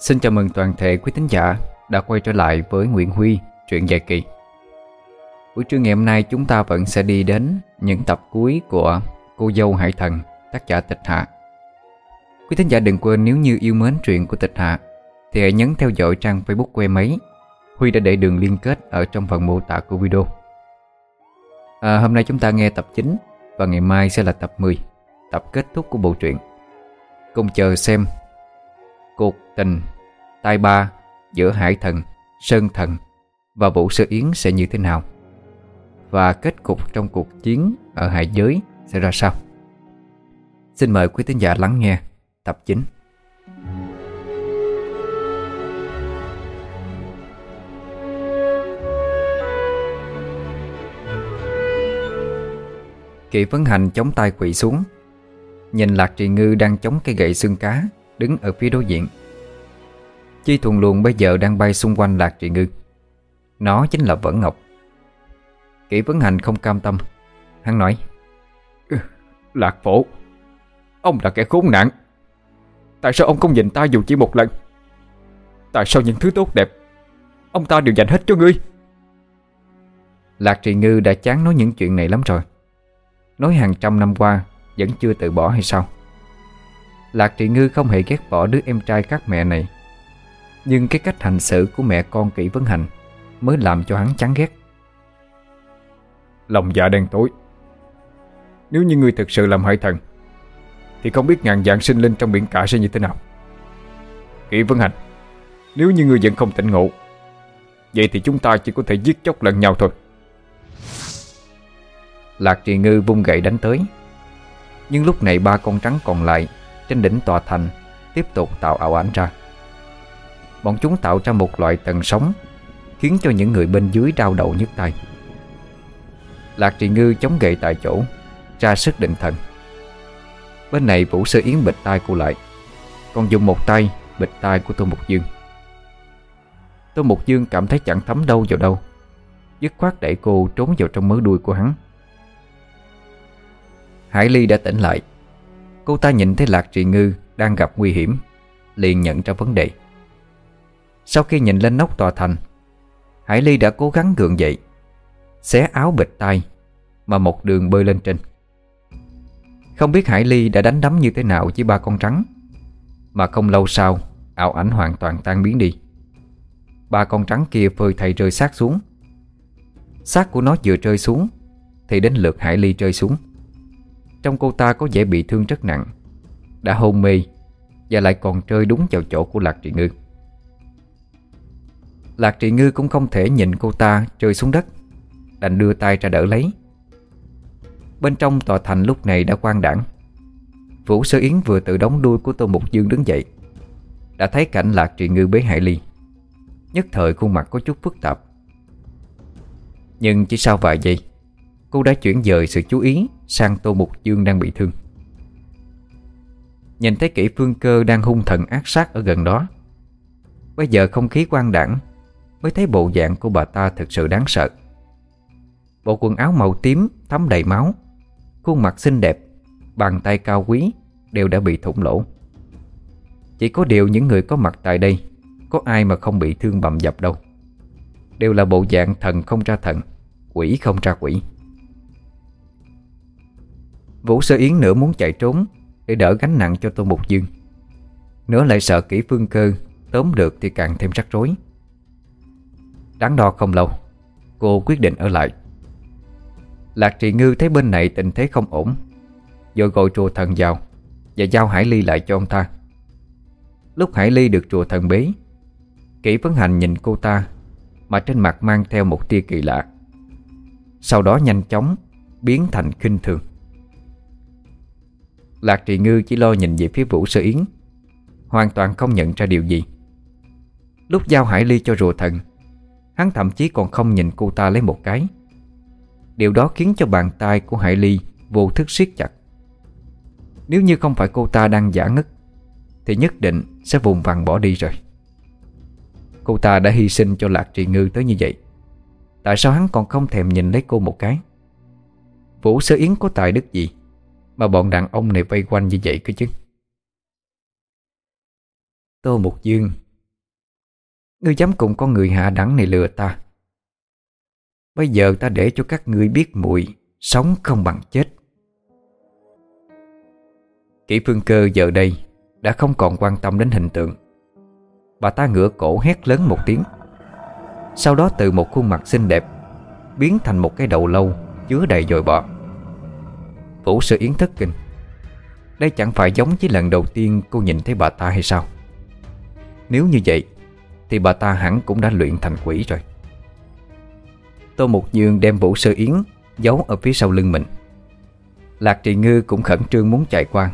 Xin chào mừng toàn thể quý thính giả đã quay trở lại với Nguyễn Huy, truyện dài kỳ. Buổi trưa ngày hôm nay chúng ta vẫn sẽ đi đến những tập cuối của Cô dâu Hải Thần, tác giả Tịch Hạ. Quý thính giả đừng quên nếu như yêu mến truyện của Tịch Hạ thì hãy nhấn theo dõi trang Facebook của em ấy. Huy đã để đường liên kết ở trong phần mô tả của video. À, hôm nay chúng ta nghe tập 9 và ngày mai sẽ là tập 10, tập kết thúc của bộ truyện. Cùng chờ xem cuộc tình tai ba giữa Hải Thần, Sơn Thần và Vũ Sơ Yến sẽ như thế nào và kết cục trong cuộc chiến ở hải giới sẽ ra sao. Xin mời quý tín giả lắng nghe tập 9. Kỵ vấn hành chống tay quỵ xuống Nhìn Lạc Trì Ngư đang chống cây gậy xương cá Đứng ở phía đối diện. Chi thuần luồng bây giờ đang bay xung quanh Lạc Trì Ngư. Nó chính là Vẫn Ngọc. Kỷ vấn hành không cam tâm. Hắn nói Lạc phổ Ông là kẻ khốn nạn. Tại sao ông không nhìn ta dù chỉ một lần? Tại sao những thứ tốt đẹp Ông ta đều dành hết cho ngươi? Lạc Trì Ngư đã chán nói những chuyện này lắm rồi. Nói hàng trăm năm qua Vẫn chưa từ bỏ hay sao Lạc Trì Ngư không hề ghét bỏ đứa em trai các mẹ này. Nhưng cái cách hành xử của mẹ con kỹ vấn hành Mới làm cho hắn chán ghét. Lòng dạ đen tối. Nếu như ngươi thực sự làm hại thần, Thì không biết ngàn dạng sinh linh trong biển cả sẽ như thế nào. Kỷ Vấn Hành, Nếu như ngươi vẫn không tỉnh ngộ, Vậy thì chúng ta chỉ có thể giết chóc lẫn nhau thôi. Lạc trì ngư vung gậy đánh tới. Nhưng lúc này ba con trắng còn lại trên đỉnh tòa thành, Tiếp tục tạo ảo ảnh ra. Bọn chúng tạo ra một loại tầng sóng, Khiến cho những người bên dưới đau đầu nhức tay Lạc trì ngư chống gậy tại chỗ, Ra sức định thần. Bên này Vũ Sơ Yến bịch tay cô lại, Còn dùng một tay bịch tay của Tô Mục Dương. Tô Mục Dương cảm thấy chẳng thấm đâu vào đâu, Dứt khoát đẩy cô trốn vào trong mớ đuôi của hắn. Hải Ly đã tỉnh lại. Cô ta nhìn thấy Lạc Trì Ngư đang gặp nguy hiểm, Liền nhận ra vấn đề. Sau khi nhìn lên nóc tòa thành, Hải Ly đã cố gắng gượng dậy, Xé áo bịch tay Mà một đường bơi lên trên. Không biết Hải Ly đã đánh đấm như thế nào với ba con trắng Mà không lâu sau, Ảo ảnh hoàn toàn tan biến đi. Ba con trắng kia phơi thầy rơi sát xuống. Xác của nó vừa rơi xuống, Thì đến lượt Hải Ly rơi xuống. Trong cô ta có vẻ bị thương rất nặng. Đã hôn mê Và lại còn rơi đúng vào chỗ của Lạc Trị Ngư. Lạc Trị Ngư cũng không thể nhìn cô ta rơi xuống đất. Đành đưa tay ra đỡ lấy. Bên trong tòa thành lúc này đã quang đảng Vũ Sơ Yến vừa tự đóng đuôi của Tô Mục Dương đứng dậy. Đã thấy cảnh Lạc Trị Ngư bế Hải Ly. Nhất thời khuôn mặt có chút phức tạp. Nhưng chỉ sau vài giây Cô đã chuyển dời sự chú ý Sang Tô Mục Dương đang bị thương. Nhìn thấy kỹ phương cơ đang hung thần ác sát ở gần đó, Bây giờ không khí quan đảng Mới thấy bộ dạng của bà ta thực sự đáng sợ. Bộ quần áo màu tím thấm đầy máu, Khuôn mặt xinh đẹp, Bàn tay cao quý Đều đã bị thủng lỗ. Chỉ có điều những người có mặt tại đây, Có ai mà không bị thương bầm dập đâu. Đều là bộ dạng thần không ra thần, Quỷ không ra quỷ. Vũ Sơ Yến nửa muốn chạy trốn Để đỡ gánh nặng cho Tô Mục Dương. Nữa lại sợ kỹ phương cơ Tóm được thì càng thêm rắc rối. Đáng đo không lâu, Cô quyết định ở lại. Lạc trị ngư thấy bên này tình thế không ổn Rồi gọi chùa thần vào Và giao Hải Ly lại cho ông ta. Lúc Hải Ly được chùa thần bế Kỷ vấn hành nhìn cô ta Mà trên mặt mang theo một tia kỳ lạ. Sau đó nhanh chóng Biến thành khinh thường. Lạc trì ngư chỉ lo nhìn về phía Vũ Sơ Yến, Hoàn toàn không nhận ra điều gì. Lúc giao Hải Ly cho rùa thần, Hắn thậm chí còn không nhìn cô ta lấy một cái. Điều đó khiến cho bàn tay của Hải Ly vô thức siết chặt. Nếu như không phải cô ta đang giả ngất, Thì nhất định sẽ vùng vằng bỏ đi rồi. Cô ta đã hy sinh cho Lạc Trì Ngư tới như vậy. Tại sao hắn còn không thèm nhìn lấy cô một cái? Vũ Sơ Yến có tài đức gì? Mà bọn đàn ông này vây quanh như vậy cơ chứ. Tô Mục Dương, Ngươi dám cùng con người hạ đẳng này lừa ta. Bây giờ ta để cho các ngươi biết muội Sống không bằng chết. Kỷ phương cơ giờ đây Đã không còn quan tâm đến hình tượng. Bà ta ngửa cổ hét lớn một tiếng. Sau đó từ một khuôn mặt xinh đẹp Biến thành một cái đầu lâu Chứa đầy dồi bọ Vũ sơ yến thất kinh. Đây chẳng phải giống với lần đầu tiên cô nhìn thấy bà ta hay sao? Nếu như vậy, Thì bà ta hẳn cũng đã luyện thành quỷ rồi. Tô Mục Dương đem Vũ Sơ Yến Giấu ở phía sau lưng mình. Lạc Trì Ngư cũng khẩn trương muốn chạy qua,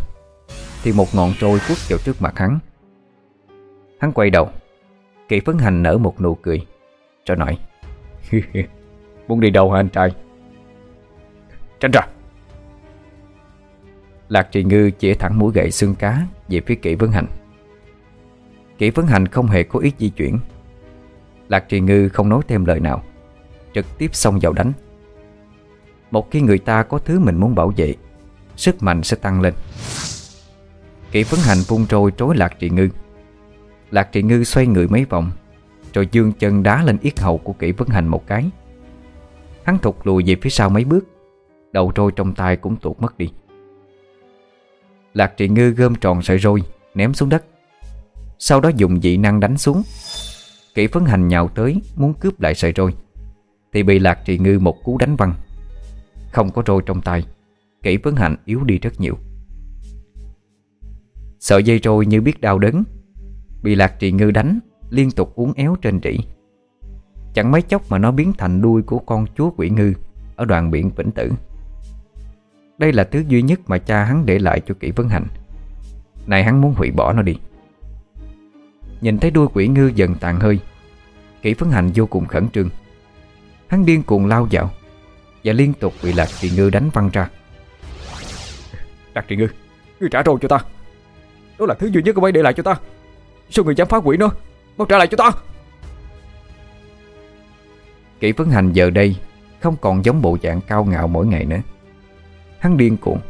Thì một ngọn trôi quất vào trước mặt hắn. Hắn quay đầu Kỳ phấn hành nở một nụ cười, Rồi nói, Muốn đi đâu hả anh trai? Tránh ra. Lạc trì ngư chỉ thẳng mũi gậy xương cá Về phía kỹ vấn hành. Kỹ vấn hành không hề có ý di chuyển. Lạc trì ngư không nói thêm lời nào, Trực tiếp xông vào đánh. Một khi người ta có thứ mình muốn bảo vệ, Sức mạnh sẽ tăng lên. Kỹ vấn hành vung trôi trối lạc trì ngư. Lạc trì ngư xoay người mấy vòng, Rồi dương chân đá lên yết hầu của kỹ vấn hành một cái. Hắn thụt lùi về phía sau mấy bước, Đầu trôi trong tay cũng tuột mất đi. Lạc Trị ngư gom tròn sợi roi, Ném xuống đất. Sau đó dùng dị năng đánh xuống. Kỷ phấn hành nhào tới, Muốn cướp lại sợi roi. Thì bị lạc Trị ngư một cú đánh văng. Không có roi trong tay Kỷ phấn hành yếu đi rất nhiều. Sợi dây roi như biết đau đớn, Bị lạc Trị ngư đánh, Liên tục uốn éo trên rỉ. Chẳng mấy chốc mà nó biến thành đuôi của con chúa quỷ ngư Ở đoàn biển Vĩnh Tử. Đây là thứ duy nhất mà cha hắn để lại cho kỹ vấn hành Này hắn muốn hủy bỏ nó đi. Nhìn thấy đuôi quỷ ngư dần tàn hơi Kỷ phấn hành vô cùng khẩn trương. Hắn điên cuồng lao vào Và liên tục bị lạc trì ngư đánh văng ra. Lạc trì ngư Ngươi trả rồi cho ta. Đó là thứ duy nhất ông ấy để lại cho ta. Sao người dám phá quỷ nó? Mau trả lại cho ta. Kỷ phấn hành giờ đây Không còn giống bộ dạng cao ngạo mỗi ngày nữa Hắn điên cuồng,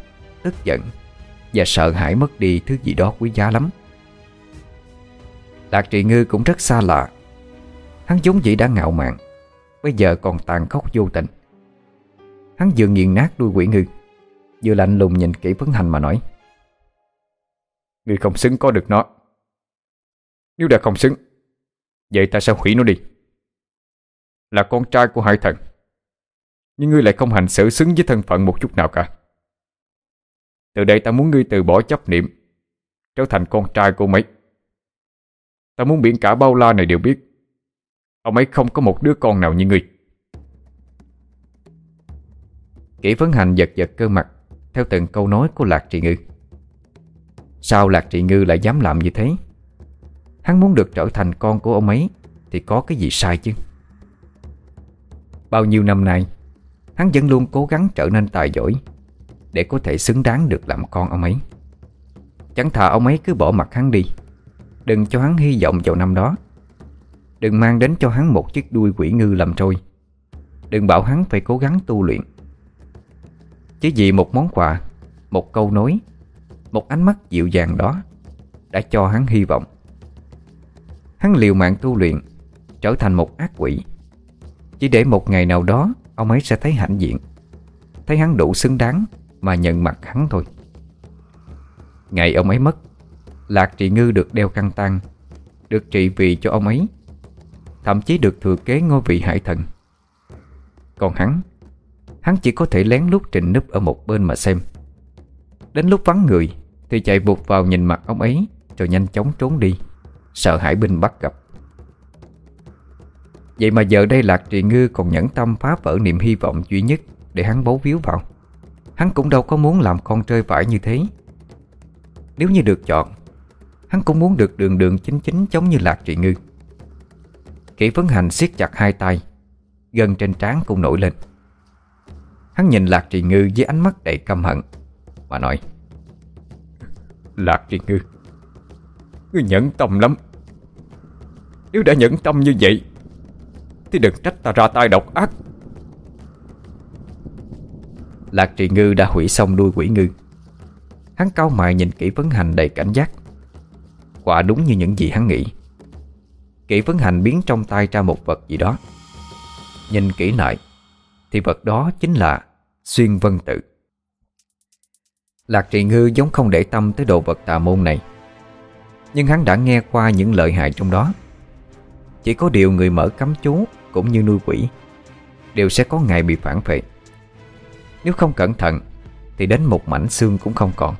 Tức giận Và sợ hãi mất đi thứ gì đó quý giá lắm. Lạc trì ngư cũng rất xa lạ. Hắn giống dĩ đã ngạo mạn, Bây giờ còn tàn khốc vô tình. Hắn vừa nghiền nát đuôi quỷ ngư, Vừa lạnh lùng nhìn kỹ vấn hành mà nói, Ngươi không xứng có được nó. Nếu đã không xứng, Vậy ta sẽ hủy nó đi. Là con trai của hải thần, Nhưng ngươi lại không hành xử xứng với thân phận một chút nào cả. Từ đây ta muốn ngươi từ bỏ chấp niệm, Trở thành con trai của mấy Ta muốn biển cả bao la này đều biết. Ông ấy không có một đứa con nào như ngươi. Kỷ vấn hành giật giật cơ mặt, Theo từng câu nói của Lạc Trị Ngư. Sao Lạc Trị Ngư lại dám làm như thế? Hắn muốn được trở thành con của ông ấy Thì có cái gì sai chứ? Bao nhiêu năm nay, Hắn vẫn luôn cố gắng trở nên tài giỏi. Để có thể xứng đáng được làm con ông ấy. Chẳng thà ông ấy cứ bỏ mặt hắn đi. Đừng cho hắn hy vọng vào năm đó. Đừng mang đến cho hắn một chiếc đuôi quỷ ngư làm trôi. Đừng bảo hắn phải cố gắng tu luyện. Chỉ vì một món quà, Một câu nói, Một ánh mắt dịu dàng đó Đã cho hắn hy vọng. Hắn liều mạng tu luyện, Trở thành một ác quỷ. Chỉ để một ngày nào đó, Ông ấy sẽ thấy hãnh diện, Thấy hắn đủ xứng đáng. Mà nhận mặt hắn thôi. Ngày ông ấy mất Lạc trị ngư được đeo căng tang, Được trị vì cho ông ấy Thậm chí được thừa kế ngôi vị hải thần. Còn hắn Hắn chỉ có thể lén lút trình núp ở một bên mà xem. Đến lúc vắng người Thì chạy vụt vào nhìn mặt ông ấy Rồi nhanh chóng trốn đi Sợ hải binh bắt gặp. Vậy mà giờ đây Lạc trị Ngư còn nhẫn tâm phá vỡ niềm hy vọng duy nhất Để hắn bấu víu vào. Hắn cũng đâu có muốn làm con trơi vải như thế. Nếu như được chọn, Hắn cũng muốn được đường đường chính chính giống như Lạc Trị Ngư. Kỷ phấn hành siết chặt hai tay Gần trên trán cũng nổi lên. Hắn nhìn Lạc Trị Ngư với ánh mắt đầy căm hận Mà nói, Lạc Trị Ngư, Ngươi nhẫn tâm lắm. Nếu đã nhẫn tâm như vậy, Thì đừng trách ta ra tay độc ác. Lạc Trì Ngư đã hủy xong đuôi quỷ ngư. Hắn cao mày nhìn kỹ vấn hành đầy cảnh giác. Quả đúng như những gì hắn nghĩ. Kỷ Vấn Hành biến trong tay ra một vật gì đó. Nhìn kỹ lại, Thì vật đó chính là Xuyên Vân Tự. Lạc Trì Ngư giống không để tâm tới đồ vật tà môn này. Nhưng hắn đã nghe qua những lợi hại trong đó. Chỉ có điều người mở cấm chú Cũng như nuôi quỷ Đều sẽ có ngày bị phản phệ. Nếu không cẩn thận, Thì đến một mảnh xương cũng không còn.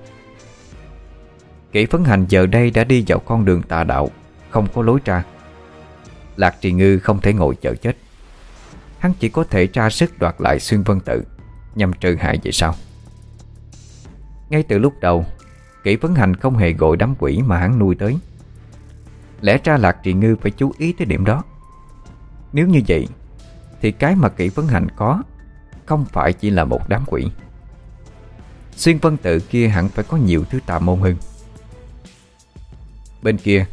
Kỷ phấn hành giờ đây đã đi vào con đường tà đạo, Không có lối ra. Lạc trì ngư không thể ngồi chờ chết. Hắn chỉ có thể tra sức đoạt lại xuyên vân tự, Nhằm trừ hại vậy sao Ngay từ lúc đầu, Kỷ Phấn hành không hề gọi đám quỷ mà hắn nuôi tới. Lẽ ra Lạc Trì Ngư phải chú ý tới điểm đó. Nếu như vậy, Thì cái mà kỷ vấn hành có không phải chỉ là một đám quỷ. Xuyên vân tự kia hẳn phải có nhiều thứ tà môn hơn. Bên kia,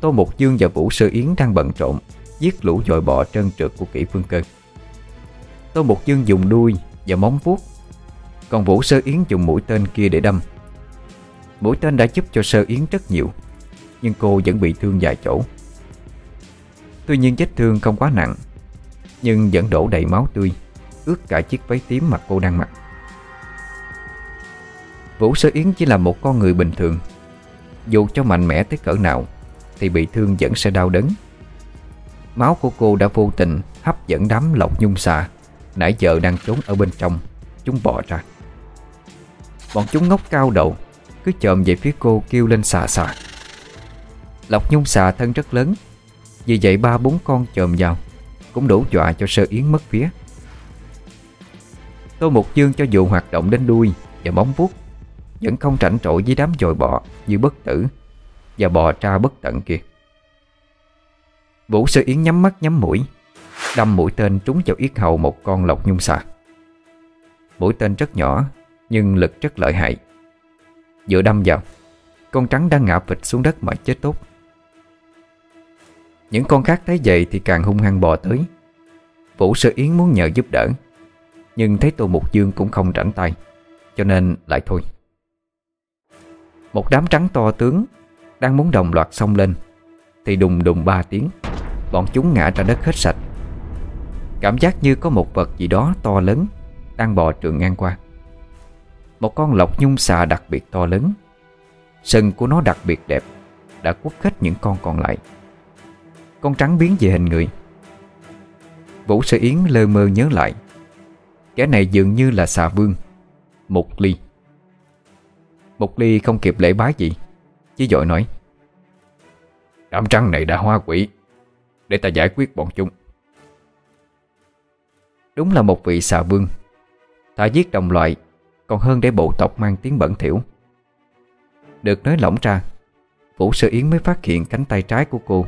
Tô Mục Dương và Vũ Sơ Yến đang bận trộn Giết lũ dội bọ trơn trượt của kỹ phương cơ. Tô Mục Dương dùng đuôi và móng vuốt, Còn Vũ Sơ Yến dùng mũi tên kia để đâm. Mũi tên đã giúp cho Sơ Yến rất nhiều, Nhưng cô vẫn bị thương vài chỗ. Tuy nhiên vết thương không quá nặng, Nhưng vẫn đổ đầy máu tươi. Ướt cả chiếc váy tím mà cô đang mặc. Vũ Sơ Yến chỉ là một con người bình thường. Dù cho mạnh mẽ tới cỡ nào, Thì bị thương vẫn sẽ đau đớn. Máu của cô đã vô tình hấp dẫn đám lộc nhung xà Nãy giờ đang trốn ở bên trong, Chúng bỏ ra. Bọn chúng ngốc cao đầu, Cứ chồm về phía cô kêu lên xà xà. Lộc nhung xà thân rất lớn, Vì vậy ba bốn con chồm vào, Cũng đủ dọa cho sơ yến mất phía Tô Mục Dương cho dù hoạt động đến đuôi Và móng vuốt, Vẫn không rảnh trội với đám dồi bọ Như bất tử Và bò tra bất tận kia. Vũ Sơ Yến nhắm mắt nhắm mũi, Đâm mũi tên trúng vào yết hầu một con lộc nhung xà. Mũi tên rất nhỏ, Nhưng lực rất lợi hại. Vừa đâm vào, Con trắng đang ngã vịt xuống đất mà chết tốt. Những con khác thấy vậy thì càng hung hăng bò tới. Vũ Sơ Yến muốn nhờ giúp đỡ nhưng thấy Tô Mục Dương cũng không rảnh tay, Cho nên lại thôi. Một đám trắng to tướng Đang muốn đồng loạt xông lên, Thì đùng đùng ba tiếng, Bọn chúng ngã ra đất hết sạch. Cảm giác như có một vật gì đó to lớn Đang bò trường ngang qua. Một con lộc nhung xà đặc biệt to lớn, Sừng của nó đặc biệt đẹp, Đã quất hết những con còn lại. Con trắng biến về hình người. Vũ Sư Yến lơ mơ nhớ lại Kẻ này dường như là xà vương. Mục ly. Mục ly không kịp lễ bái gì. Chỉ dội nói. Đám trăng này đã hoa quỷ. Để ta giải quyết bọn chúng. Đúng là một vị xà vương. Thà giết đồng loại, Còn hơn để bộ tộc mang tiếng bẩn thỉu. Được nói lỏng ra, Vũ Sơ Yến mới phát hiện cánh tay trái của cô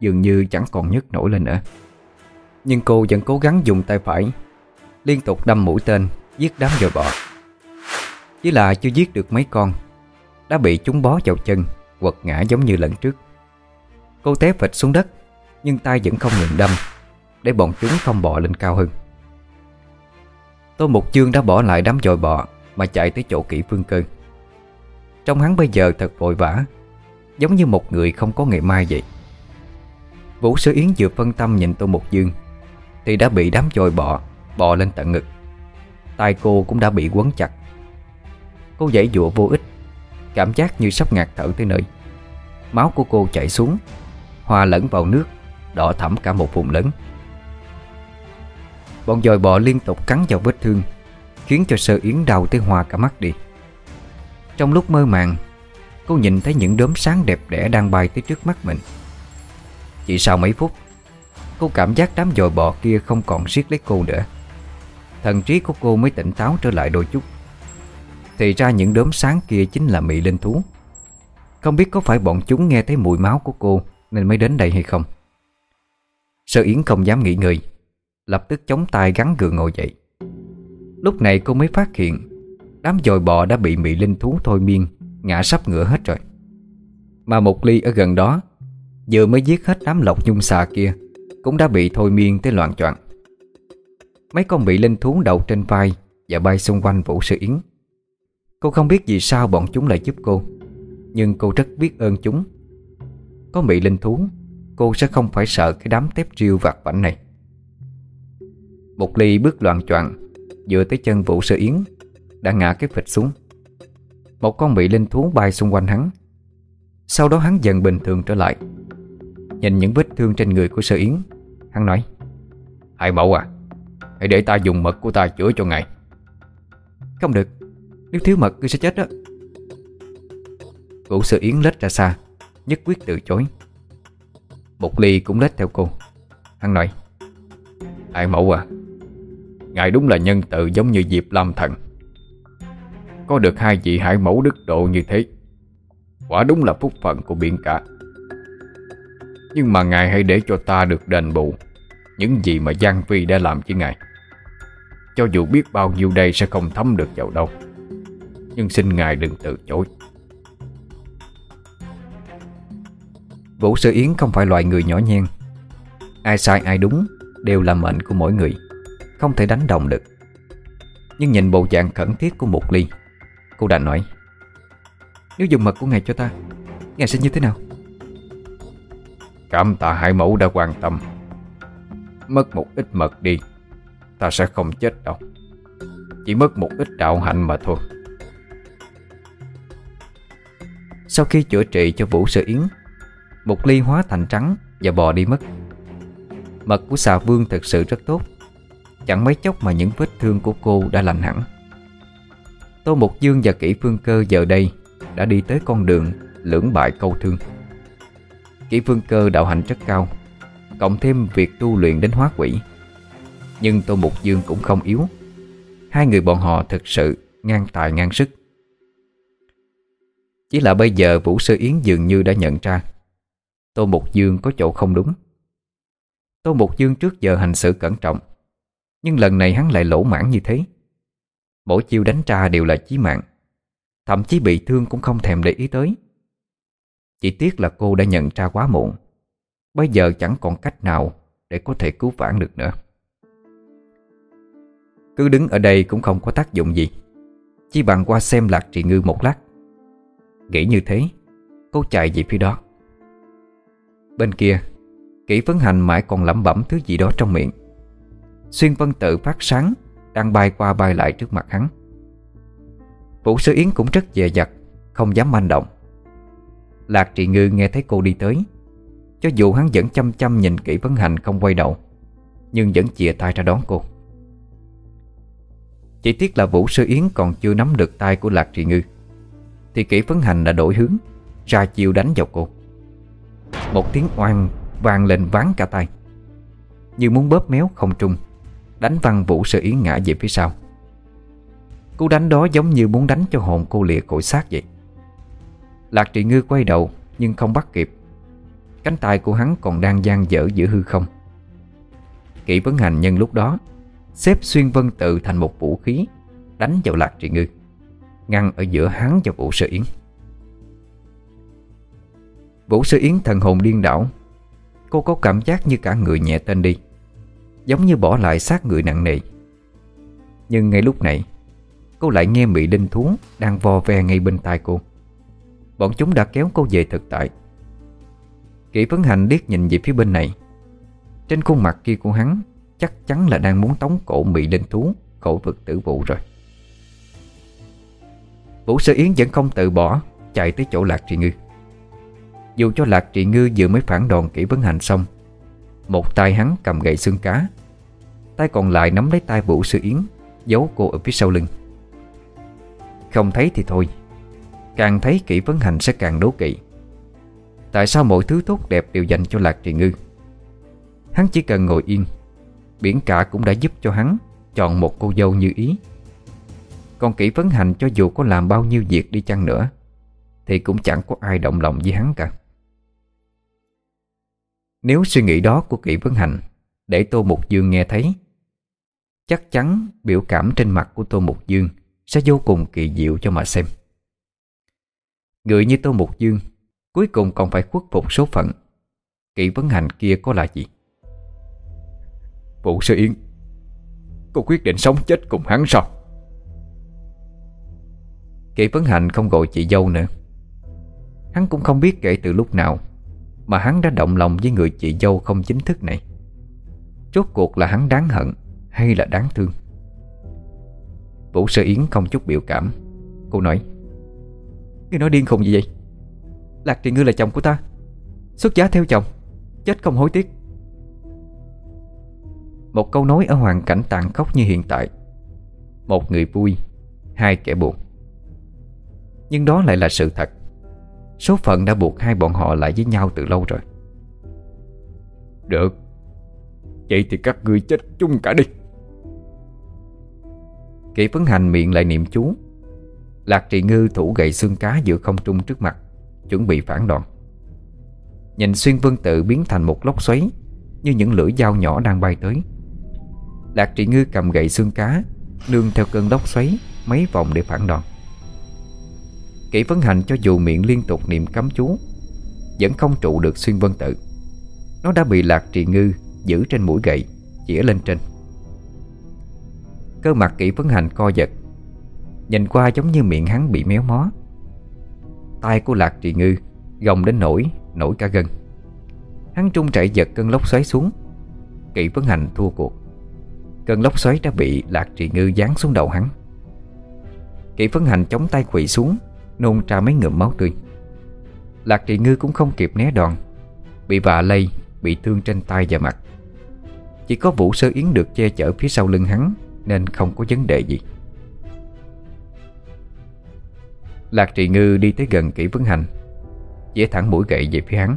Dường như chẳng còn nhức nổi lên nữa. Nhưng cô vẫn cố gắng dùng tay phải Liên tục đâm mũi tên, Giết đám dồi bọ. Chỉ là chưa giết được mấy con, Đã bị chúng bó vào chân, Quật ngã giống như lần trước. Cô té phịch xuống đất, Nhưng tay vẫn không ngừng đâm, Để bọn chúng không bò lên cao hơn. Tô Mục chương đã bỏ lại đám dồi bọ Mà chạy tới chỗ kỹ phương cơ. Trong hắn bây giờ thật vội vã, Giống như một người không có ngày mai vậy. Vũ Sư Yến vừa phân tâm nhìn Tô Mục Dương Thì đã bị đám dồi bọ Bò lên tận ngực. Tay cô cũng đã bị quấn chặt. Cô dãy dụa vô ích, Cảm giác như sắp ngạt thở tới nơi. Máu của cô chảy xuống, Hòa lẫn vào nước, Đỏ thẳm cả một vùng lớn. Bọn dòi bọ liên tục cắn vào vết thương, Khiến cho sơ yến đau tới hòa cả mắt đi. Trong lúc mơ màng, Cô nhìn thấy những đốm sáng đẹp đẽ đang bay tới trước mắt mình. Chỉ sau mấy phút, Cô cảm giác đám dòi bọ kia không còn siết lấy cô nữa. Thần trí của cô mới tỉnh táo trở lại đôi chút. Thì ra những đốm sáng kia chính là mị linh thú. Không biết có phải bọn chúng nghe thấy mùi máu của cô Nên mới đến đây hay không. Sơ Yến không dám nghỉ ngơi, Lập tức chống tay gắn gượng ngồi dậy. Lúc này cô mới phát hiện, Đám dồi bò đã bị mị linh thú thôi miên, Ngã sắp ngựa hết rồi. Mà một ly ở gần đó, Vừa mới giết hết đám lộc nhung xà kia, Cũng đã bị thôi miên tới loạn choạng. Mấy con bị linh thú đậu trên vai Và bay xung quanh Vũ Sư Yến. Cô không biết vì sao bọn chúng lại giúp cô, Nhưng cô rất biết ơn chúng. Có bị linh thú, cô sẽ không phải sợ cái đám tép riêu vặt vảnh này. Một ly bước loạn choạng Dựa tới chân Vũ Sơ Yến, Đã ngã cái phịch xuống. Một con bị linh thú bay xung quanh hắn. Sau đó hắn dần bình thường trở lại. Nhìn những vết thương trên người của Sơ Yến, Hắn nói, Hai mẫu à Hãy để ta dùng mật của ta chữa cho ngài. Không được. Nếu thiếu mật ngươi sẽ chết đó. Vũ Sơ Yến lết ra xa Nhất quyết từ chối. Một ly cũng lết theo cô. Hắn nói Hai mẫu à Ngài đúng là nhân tự giống như Diệp Lam Thần. Có được hai vị hải mẫu đức độ như thế Quả đúng là phúc phận của biển cả. Nhưng mà Ngài hãy để cho ta được đền bù Những gì mà Giang Phi đã làm với Ngài cho dù biết bao nhiêu đây sẽ không thấm được vào đâu. Nhưng xin Ngài đừng từ chối. Vũ Sư Yến không phải loại người nhỏ nhen. Ai sai ai đúng Đều là mệnh của mỗi người, Không thể đánh đồng được. Nhưng nhìn bộ dạng khẩn thiết của Mục Ly, Cô đã nói, Nếu dùng mật của ngài cho ta, Ngài sẽ như thế nào? Cảm tạ hải mẫu đã quan tâm. Mất một ít mật đi Ta sẽ không chết đâu. Chỉ mất một ít đạo hạnh mà thôi. Sau khi chữa trị cho Vũ Sơ Yến, Một ly hóa thành trắng Và bò đi mất. Mật của xà vương thật sự rất tốt. Chẳng mấy chốc mà những vết thương của cô đã lành hẳn. Tô Mục Dương và Kỷ Phương Cơ giờ đây Đã đi tới con đường lưỡng bại câu thương. Kỷ Phương Cơ đạo hạnh rất cao, Cộng thêm việc tu luyện đến hóa quỷ. Nhưng Tô Mục Dương cũng không yếu. Hai người bọn họ thực sự ngang tài ngang sức. Chỉ là bây giờ Vũ Sơ Yến dường như đã nhận ra Tô Mục Dương có chỗ không đúng. Tô Mục Dương trước giờ hành xử cẩn trọng, Nhưng lần này hắn lại lỗ mãn như thế. Mỗi chiêu đánh tra đều là chí mạng, Thậm chí bị thương cũng không thèm để ý tới. Chỉ tiếc là cô đã nhận ra quá muộn, Bây giờ chẳng còn cách nào Để có thể cứu vãn được nữa. Cứ đứng ở đây cũng không có tác dụng gì. Chỉ bằng qua xem lạc trị ngư một lát. Nghĩ như thế, Cô chạy về phía đó. Bên kia Kỷ phấn hành mãi còn lẩm bẩm thứ gì đó trong miệng. Xuyên vân tự phát sáng, Đang bay qua bay lại trước mặt hắn. Vũ Sư Yến cũng rất dè dặt, Không dám manh động. Lạc trị ngư nghe thấy cô đi tới. Cho dù hắn vẫn chăm chăm nhìn kỹ vấn hành không quay đầu, Nhưng vẫn chìa tay ra đón cô. Chỉ tiếc là Vũ sơ Yến còn chưa nắm được tay của Lạc Trì Ngư. Thì kỹ vấn hành đã đổi hướng, Ra chiều đánh vào cô. Một tiếng oan vang lên ván cả tay. Như muốn bóp méo không trung, Đánh văng Vũ sơ Yến ngã về phía sau. Cú đánh đó giống như muốn đánh cho hồn cô lìa cội xác vậy. Lạc Trì ngư quay đầu, Nhưng không bắt kịp. Cánh tay của hắn còn đang gian dở giữa hư không. Kỷ vấn hành nhân lúc đó Xếp xuyên vân tự thành một vũ khí, Đánh vào lạc trị ngư, Ngăn ở giữa hắn và vũ sơ yến. Vũ sơ yến thần hồn điên đảo, Cô có cảm giác như cả người nhẹ tên đi, Giống như bỏ lại xác người nặng nề. Nhưng ngay lúc này, Cô lại nghe mị linh thú Đang vo ve ngay bên tai cô. Bọn chúng đã kéo cô về thực tại. Kỷ vấn hành điếc nhìn về phía bên này, Trên khuôn mặt kia của hắn Chắc chắn là đang muốn tống cổ mị linh thú, Cổ vực tử vụ rồi. Vũ Sơ Yến vẫn không tự bỏ, Chạy tới chỗ Lạc Trị Ngư. Dù cho Lạc Trị Ngư vừa mới phản đòn kỹ vấn hành xong, Một tay hắn cầm gậy xương cá, Tay còn lại nắm lấy tay Vũ Sơ Yến, Giấu cô ở phía sau lưng. Không thấy thì thôi, Càng thấy kỹ vấn hành sẽ càng đố kỵ. Tại sao mọi thứ tốt đẹp đều dành cho Lạc Trị Ngư? Hắn chỉ cần ngồi yên Biển cả cũng đã giúp cho hắn Chọn một cô dâu như ý. Còn kỹ vấn hành cho dù có làm bao nhiêu việc đi chăng nữa, Thì cũng chẳng có ai động lòng với hắn cả. Nếu suy nghĩ đó của kỹ vấn hành Để Tô Mục Dương nghe thấy, Chắc chắn biểu cảm trên mặt của Tô Mục Dương Sẽ vô cùng kỳ diệu cho mà xem. Người như Tô Mục Dương Cuối cùng còn phải khuất phục số phận. Kỹ vấn hành kia có là gì? Vũ Sư Yến. Cô quyết định sống chết cùng hắn sao? Kỷ vấn hạnh không gọi chị dâu nữa. Hắn cũng không biết kể từ lúc nào Mà hắn đã động lòng với người chị dâu không chính thức này. Rốt cuộc là hắn đáng hận Hay là đáng thương? Vũ Sơ Yến không chút biểu cảm. Cô nói, Ngươi nói điên khùng gì vậy? Lạc Trì Ngư là chồng của ta, Xuất giá theo chồng, Chết không hối tiếc. Một câu nói ở hoàn cảnh tàn khốc như hiện tại. Một người vui, Hai kẻ buồn. Nhưng đó lại là sự thật. Số phận đã buộc hai bọn họ lại với nhau từ lâu rồi. Được. Vậy thì các ngươi chết chung cả đi. Kỷ phấn hành miệng lại niệm chú. Lạc trì ngư thủ gậy xương cá giữa không trung trước mặt, Chuẩn bị phản đòn. Nhìn xuyên vân tự biến thành một lốc xoáy Như những lưỡi dao nhỏ đang bay tới. Lạc trì ngư cầm gậy xương cá, Nương theo cơn lốc xoáy, Mấy vòng để phản đòn. Kỷ phấn hành cho dù miệng liên tục niệm cấm chú, Vẫn không trụ được xuyên vân tự. Nó đã bị lạc trì ngư Giữ trên mũi gậy Chỉa lên trên. Cơ mặt kỷ phấn hành co giật, Nhìn qua giống như miệng hắn bị méo mó. Tay của lạc trì ngư Gồng đến nổi Nổi cả gân. Hắn trung chạy giật cơn lốc xoáy xuống Kỵ vấn hành thua cuộc. Cơn lốc xoáy đã bị lạc trì ngư giáng xuống đầu hắn. Kỷ phấn hành chống tay quỵ xuống, Nôn ra mấy ngụm máu tươi. Lạc trì ngư cũng không kịp né đòn, Bị vạ lây, Bị thương trên tay và mặt. Chỉ có Vũ Sơ Yến được che chở phía sau lưng hắn, Nên không có vấn đề gì. Lạc trì ngư đi tới gần kỹ vấn hành, Dễ thẳng mũi gậy về phía hắn.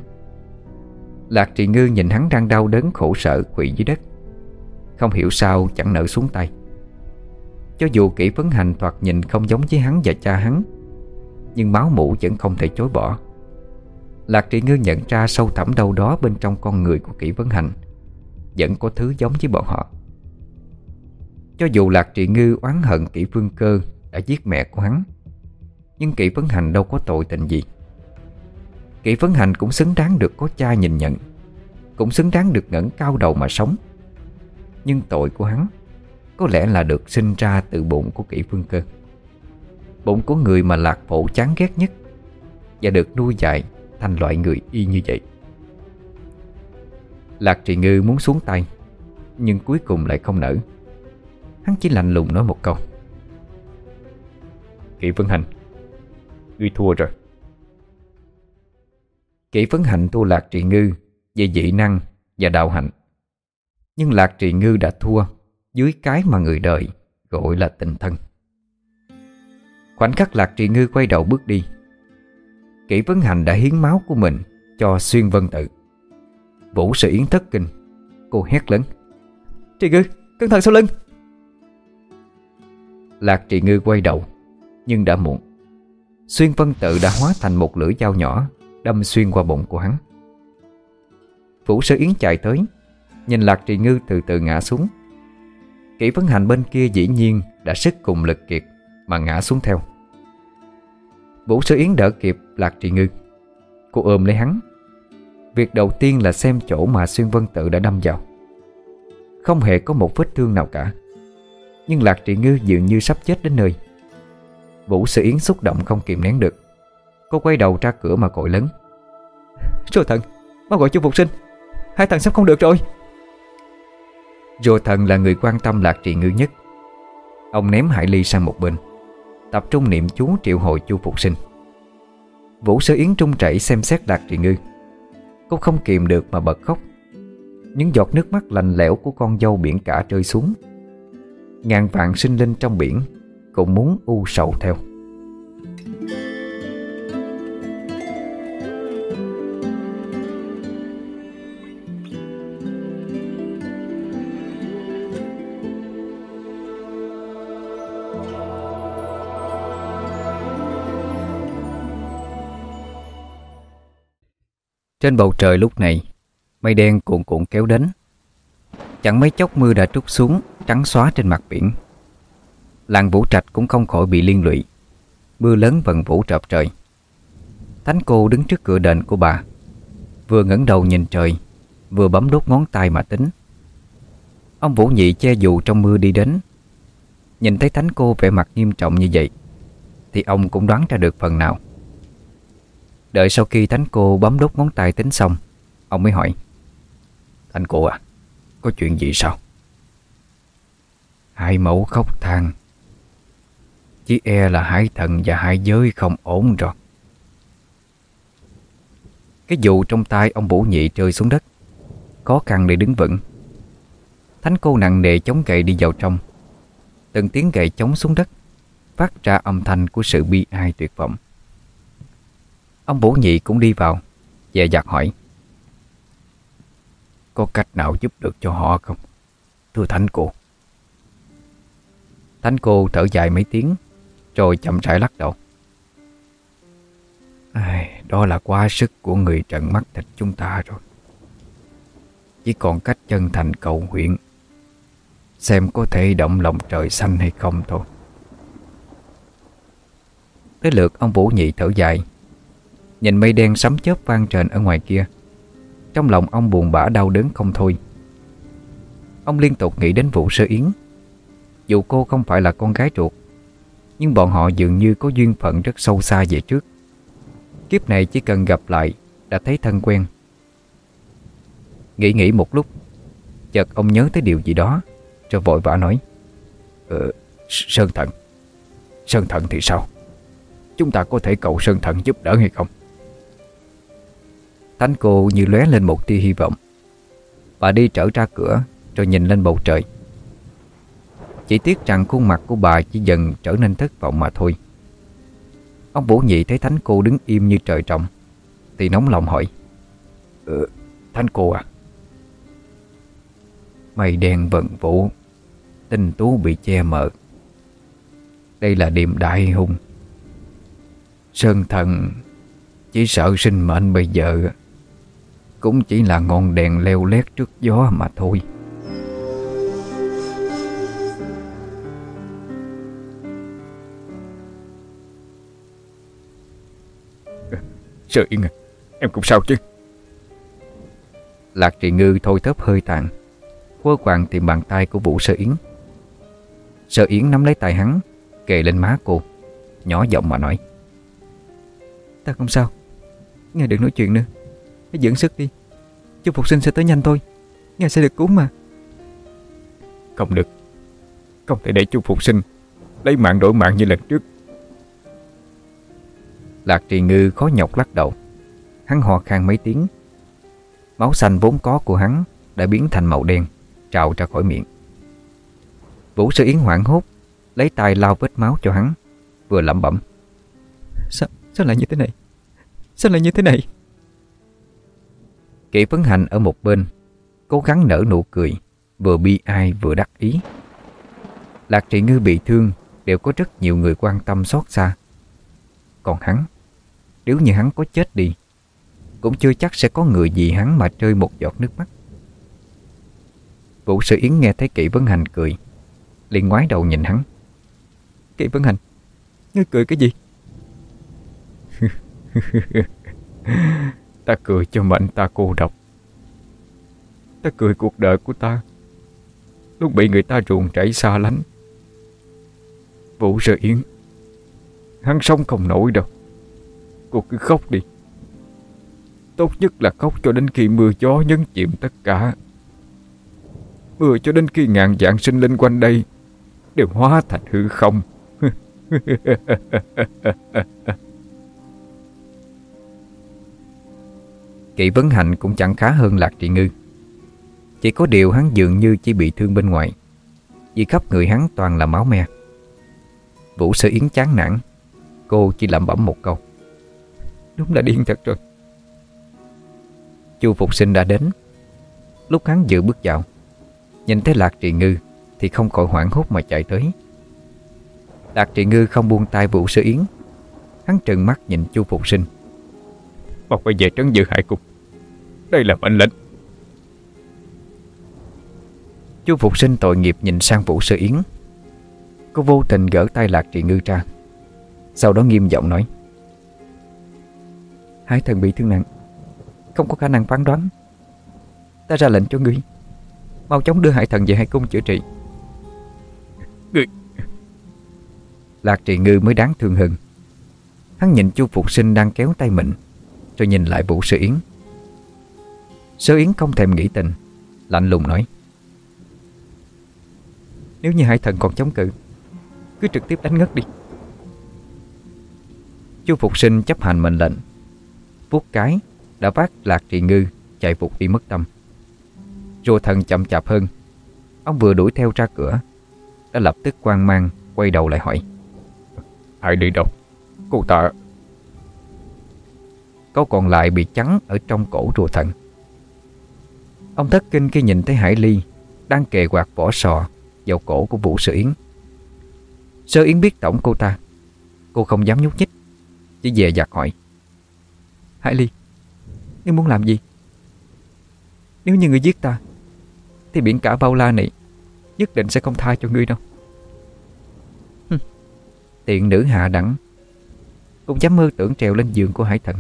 Lạc trì ngư nhìn hắn đang đau đớn khổ sở quỵ dưới đất. Không hiểu sao chẳng nỡ xuống tay. Cho dù kỹ vấn hành thoạt nhìn không giống với hắn và cha hắn, Nhưng máu mũ vẫn không thể chối bỏ. Lạc Trị ngư nhận ra sâu thẳm đâu đó bên trong con người của kỹ vấn hành, Vẫn có thứ giống với bọn họ. Cho dù Lạc Trị ngư oán hận kỹ phương cơ đã giết mẹ của hắn, Nhưng kỹ vấn hành đâu có tội tình gì. Kỹ vấn hành cũng xứng đáng được có cha nhìn nhận, Cũng xứng đáng được ngẩng cao đầu mà sống. Nhưng tội của hắn Có lẽ là được sinh ra từ bụng của kỹ phương cơ. Bụng của người mà lạc phổ chán ghét nhất Và được nuôi dạy thành loại người y như vậy. Lạc trì ngư muốn xuống tay, Nhưng cuối cùng lại không nở Hắn chỉ lạnh lùng nói một câu. Kỷ Vân Hành Ngươi thua rồi. Kỷ Phấn Hạnh thua Lạc Trị Ngư Về dị năng và đạo hạnh. Nhưng Lạc Trì Ngư đã thua Dưới cái mà người đời Gọi là tình thân. Khoảnh khắc Lạc Trì Ngư quay đầu bước đi Kỷ Vấn Hành đã hiến máu của mình Cho Xuyên Vân Tự. Vũ sự yến thất kinh Cô hét lớn Trì Ngư, cẩn thận sau lưng! Lạc Trì Ngư quay đầu Nhưng đã muộn. Xuyên Vân Tự đã hóa thành một lưỡi dao nhỏ Đâm xuyên qua bụng của hắn. Vũ Sơ Yến chạy tới Nhìn Lạc Trì Ngư từ từ ngã xuống. Kỷ Vấn Hành bên kia dĩ nhiên Đã sức cùng lực kiệt Mà ngã xuống theo. Vũ Sơ Yến đỡ kịp Lạc Trì Ngư. Cô ôm lấy hắn. Việc đầu tiên là xem chỗ mà Xuyên Vân Tự đã đâm vào. Không hề có một vết thương nào cả. Nhưng Lạc Trì Ngư dường như sắp chết đến nơi. Vũ Sư Yến xúc động không kìm nén được. Cô quay đầu ra cửa mà gọi lớn. Rồi thần, Mau gọi cho phục sinh. Hai thằng sắp không được rồi. Rồi thần là người quan tâm lạc trị ngư nhất. Ông ném Hải Ly sang một bên, Tập trung niệm chú triệu hồi chu phục sinh. Vũ sơ yến trung chảy xem xét lạc trị ngư. Cô không kìm được mà bật khóc. Những giọt nước mắt lạnh lẽo của con dâu biển cả rơi xuống. Ngàn vạn sinh linh trong biển Cũng muốn u sầu theo. Trên bầu trời lúc này, Mây đen cuộn cuộn kéo đến. Chẳng mấy chốc mưa đã trút xuống, Trắng xóa trên mặt biển. Làng Vũ Trạch cũng không khỏi bị liên lụy. Mưa lớn vần vũ trợp trời. Thánh cô đứng trước cửa đền của bà, Vừa ngẩng đầu nhìn trời, Vừa bấm đốt ngón tay mà tính. Ông Vũ Nhị che dù trong mưa đi đến. Nhìn thấy thánh cô vẻ mặt nghiêm trọng như vậy, Thì ông cũng đoán ra được phần nào. Đợi sau khi thánh cô bấm đốt ngón tay tính xong, Ông mới hỏi, Thánh cô à Có chuyện gì sao? Hai mẫu khóc than, Chỉ e là hai thần và hai giới không ổn rồi. Cái dù trong tay ông vũ nhị rơi xuống đất, Khó khăn để đứng vững. Thánh cô nặng nề chống gậy đi vào trong. Từng tiếng gậy chống xuống đất, Phát ra âm thanh của sự bi ai tuyệt vọng. Ông vũ nhị cũng đi vào Dè dặt hỏi Có cách nào giúp được cho họ không Thưa thánh cô? Thánh cô thở dài mấy tiếng Rồi chậm rãi lắc đầu. Ai, Đó là quá sức của người trận mắt thịt chúng ta rồi. Chỉ còn cách chân thành cầu nguyện Xem có thể động lòng trời xanh hay không thôi. Tới lượt ông Vũ Nhị thở dài Nhìn mây đen sấm chớp vang trền ở ngoài kia. Trong lòng ông buồn bã đau đớn không thôi. Ông liên tục nghĩ đến vụ sơ yến. Dù cô không phải là con gái ruột Nhưng bọn họ dường như có duyên phận rất sâu xa về trước. Kiếp này chỉ cần gặp lại Đã thấy thân quen. Nghĩ nghĩ một lúc Chợt ông nhớ tới điều gì đó Rồi vội vã nói Ờ, Sơn Thần. Sơn Thần thì sao? Chúng ta có thể cầu Sơn Thần giúp đỡ hay không? Thánh cô như lóe lên một tia hy vọng. Bà đi trở ra cửa Rồi nhìn lên bầu trời. Chỉ tiếc rằng khuôn mặt của bà Chỉ dần trở nên thất vọng mà thôi. Ông vũ nhị thấy thánh cô đứng im như trời trọng Thì nóng lòng hỏi ừ, Thánh cô à? Mây đen vận vũ Tinh tú bị che mờ. Đây là điềm đại hung Sơn thần Chỉ sợ sinh mệnh bây giờ cũng chỉ là ngọn đèn leo lét trước gió mà thôi. Sợ Yên à Em cũng sao chứ? Lạc trì ngư thôi thớp hơi tàn. Quơ quàng tìm bàn tay của Vũ Sơ Yến. Sơ Yến nắm lấy tay hắn Kề lên má cô Nhỏ giọng mà nói. Ta không sao Nghe đừng nói chuyện nữa Hãy dưỡng sức đi. Chú Phục sinh sẽ tới nhanh thôi. Nghe sẽ được cứu mà. Không được. Không. Thể để chú Phục sinh Lấy mạng đổi mạng như lần trước. Lạc trì ngư khó nhọc lắc đầu. Hắn ho khan mấy tiếng. Máu xanh vốn có của hắn Đã biến thành màu đen Trào ra khỏi miệng. Vũ Sư Yến hoảng hốt Lấy tay lau vết máu cho hắn Vừa lẩm bẩm. Sao, sao lại như thế này? Sao lại như thế này Kỷ Vấn Hành ở một bên, Cố gắng nở nụ cười, Vừa bi ai vừa đắc ý. Lạc trị ngư bị thương, Đều có rất nhiều người quan tâm xót xa. Còn hắn, Nếu như hắn có chết đi, Cũng chưa chắc sẽ có người gì hắn mà rơi một giọt nước mắt. Vũ Sư Yến nghe thấy Kỷ Vấn Hành cười, liền ngoái đầu nhìn hắn. Kỷ Vấn Hành, Ngươi cười cái gì? Ta cười cho mệnh ta cô độc. Ta cười cuộc đời của ta. Lúc bị người ta ruồng chảy xa lánh. Vũ Sư Yến. Hắn sống không nổi đâu. Cô cứ khóc đi. Tốt nhất là khóc cho đến khi mưa gió nhấn chìm tất cả. Mưa cho đến khi ngàn dạng sinh linh quanh đây Đều hóa thành hư không. Kỵ vấn hạnh cũng chẳng khá hơn Lạc Trị Ngư. Chỉ có điều hắn dường như chỉ bị thương bên ngoài. Vì khắp người hắn toàn là máu me. Vũ Sơ Yến chán nản. Cô chỉ lẩm bẩm một câu. Đúng là điên thật rồi. Chu Phục Sinh đã đến. Lúc hắn dự bước vào, Nhìn thấy Lạc Trị Ngư Thì không khỏi hoảng hốt mà chạy tới. Lạc Trị Ngư không buông tay Vũ Sơ Yến. Hắn trừng mắt nhìn Chu Phục Sinh. Mau quay về trấn giữ hải cục. Đây là mệnh lệnh. Chu Phục Sinh tội nghiệp nhìn sang Vũ Sơ Yến. Cô vô tình gỡ tay Lạc Trị Ngư ra. Sau đó nghiêm giọng nói Hai thần bị thương nặng Không có khả năng phán đoán. Ta ra lệnh cho ngươi Mau chóng đưa hải thần về hai cung chữa trị. Ngươi. Lạc Trị Ngư mới đáng thương hơn. Hắn nhìn Chu Phục Sinh đang kéo tay mình rồi nhìn lại Vũ Sư Yến. Sư Yến không thèm nghĩ tình, Lạnh lùng nói. Nếu như hải thần còn chống cự, Cứ trực tiếp đánh ngất đi. Chu Phục Sinh chấp hành mệnh lệnh. Vuốt cái, Đã vác lạc trì ngư, Chạy phục đi mất tâm. Rùa thần chậm chạp hơn. Ông vừa đuổi theo ra cửa, Đã lập tức quan mang, Quay đầu lại hỏi. Hãy đi đâu? Cô ta Câu còn lại bị chắn ở trong cổ rùa thần. Ông thất kinh khi nhìn thấy Hải Ly Đang kề quạt vỏ sò Vào cổ của Vũ Sơ Yến. Sơ Yến biết tổng cô ta. Cô không dám nhúc nhích, Chỉ về giặt hỏi. Hải Ly, Ngươi muốn làm gì? Nếu như ngươi giết ta, Thì biển cả bao la này Nhất định sẽ không tha cho ngươi đâu. Tiện nữ hạ đẳng Cũng dám mơ tưởng trèo lên giường của hải thần.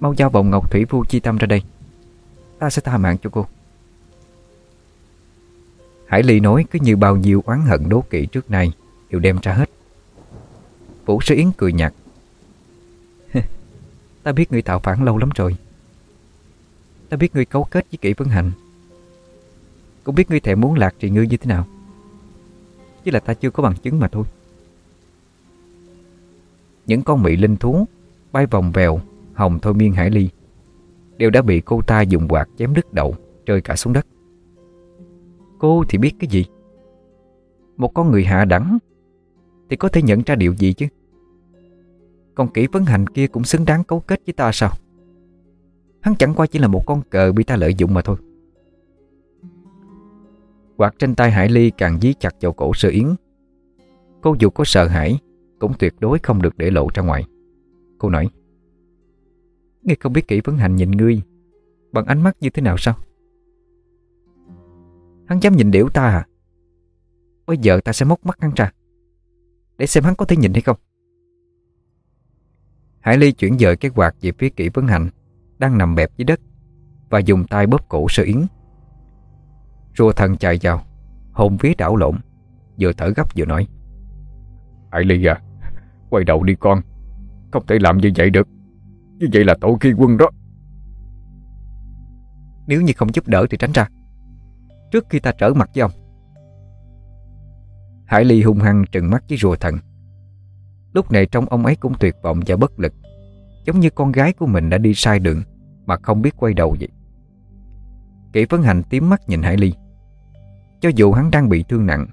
Mau giao vòng ngọc thủy vu chi tâm ra đây. Ta sẽ tha mạng cho cô. Hải Ly nói cứ như bao nhiêu oán hận đố kỵ trước nay Đều đem ra hết. Vũ Sư Yến cười nhạt. Ta biết người tạo phản lâu lắm rồi. Ta biết người cấu kết với kỹ vấn hành. Cũng biết ngươi thèm muốn lạc trì ngư như thế nào. Chỉ là ta chưa có bằng chứng mà thôi. Những con mị linh thú Bay vòng vèo Hồng thôi miên hải ly. Đều đã bị cô ta dùng quạt chém đứt đầu, Rơi cả xuống đất. Cô thì biết cái gì? Một con người hạ đẳng Thì có thể nhận ra điều gì chứ? Con kỹ vấn hành kia cũng xứng đáng cấu kết với ta sao? Hắn chẳng qua chỉ là một con cờ bị ta lợi dụng mà thôi. Quạt trên tay Hải Ly càng dí chặt vào cổ sơ yến. Cô dù có sợ hãi, Cũng tuyệt đối không được để lộ ra ngoài. Cô nói Ngươi không biết kỹ vấn hành nhìn ngươi. Bằng ánh mắt như thế nào sao? Hắn dám nhìn điểu ta à? Bây giờ ta sẽ móc mắt hắn ra, Để xem hắn có thể nhìn hay không. Hải Ly chuyển dời cái quạt về phía kỹ vấn hành Đang nằm bẹp dưới đất, Và dùng tay bóp cổ sơ yến. Rùa thần chạy vào Hồn vía đảo lộn, Vừa thở gấp vừa nói, Hải Ly à Quay đầu đi con, Không thể làm như vậy được. Như vậy là tổ khi quân đó. Nếu như không giúp đỡ thì tránh ra. Trước khi ta trở mặt với ông. Hải Ly hung hăng trừng mắt với rùa thần. Lúc này trong ông ấy cũng tuyệt vọng và bất lực, Giống như con gái của mình đã đi sai đường Mà không biết quay đầu vậy. Kỷ Vấn Hành tím mắt nhìn Hải Ly. Cho dù hắn đang bị thương nặng,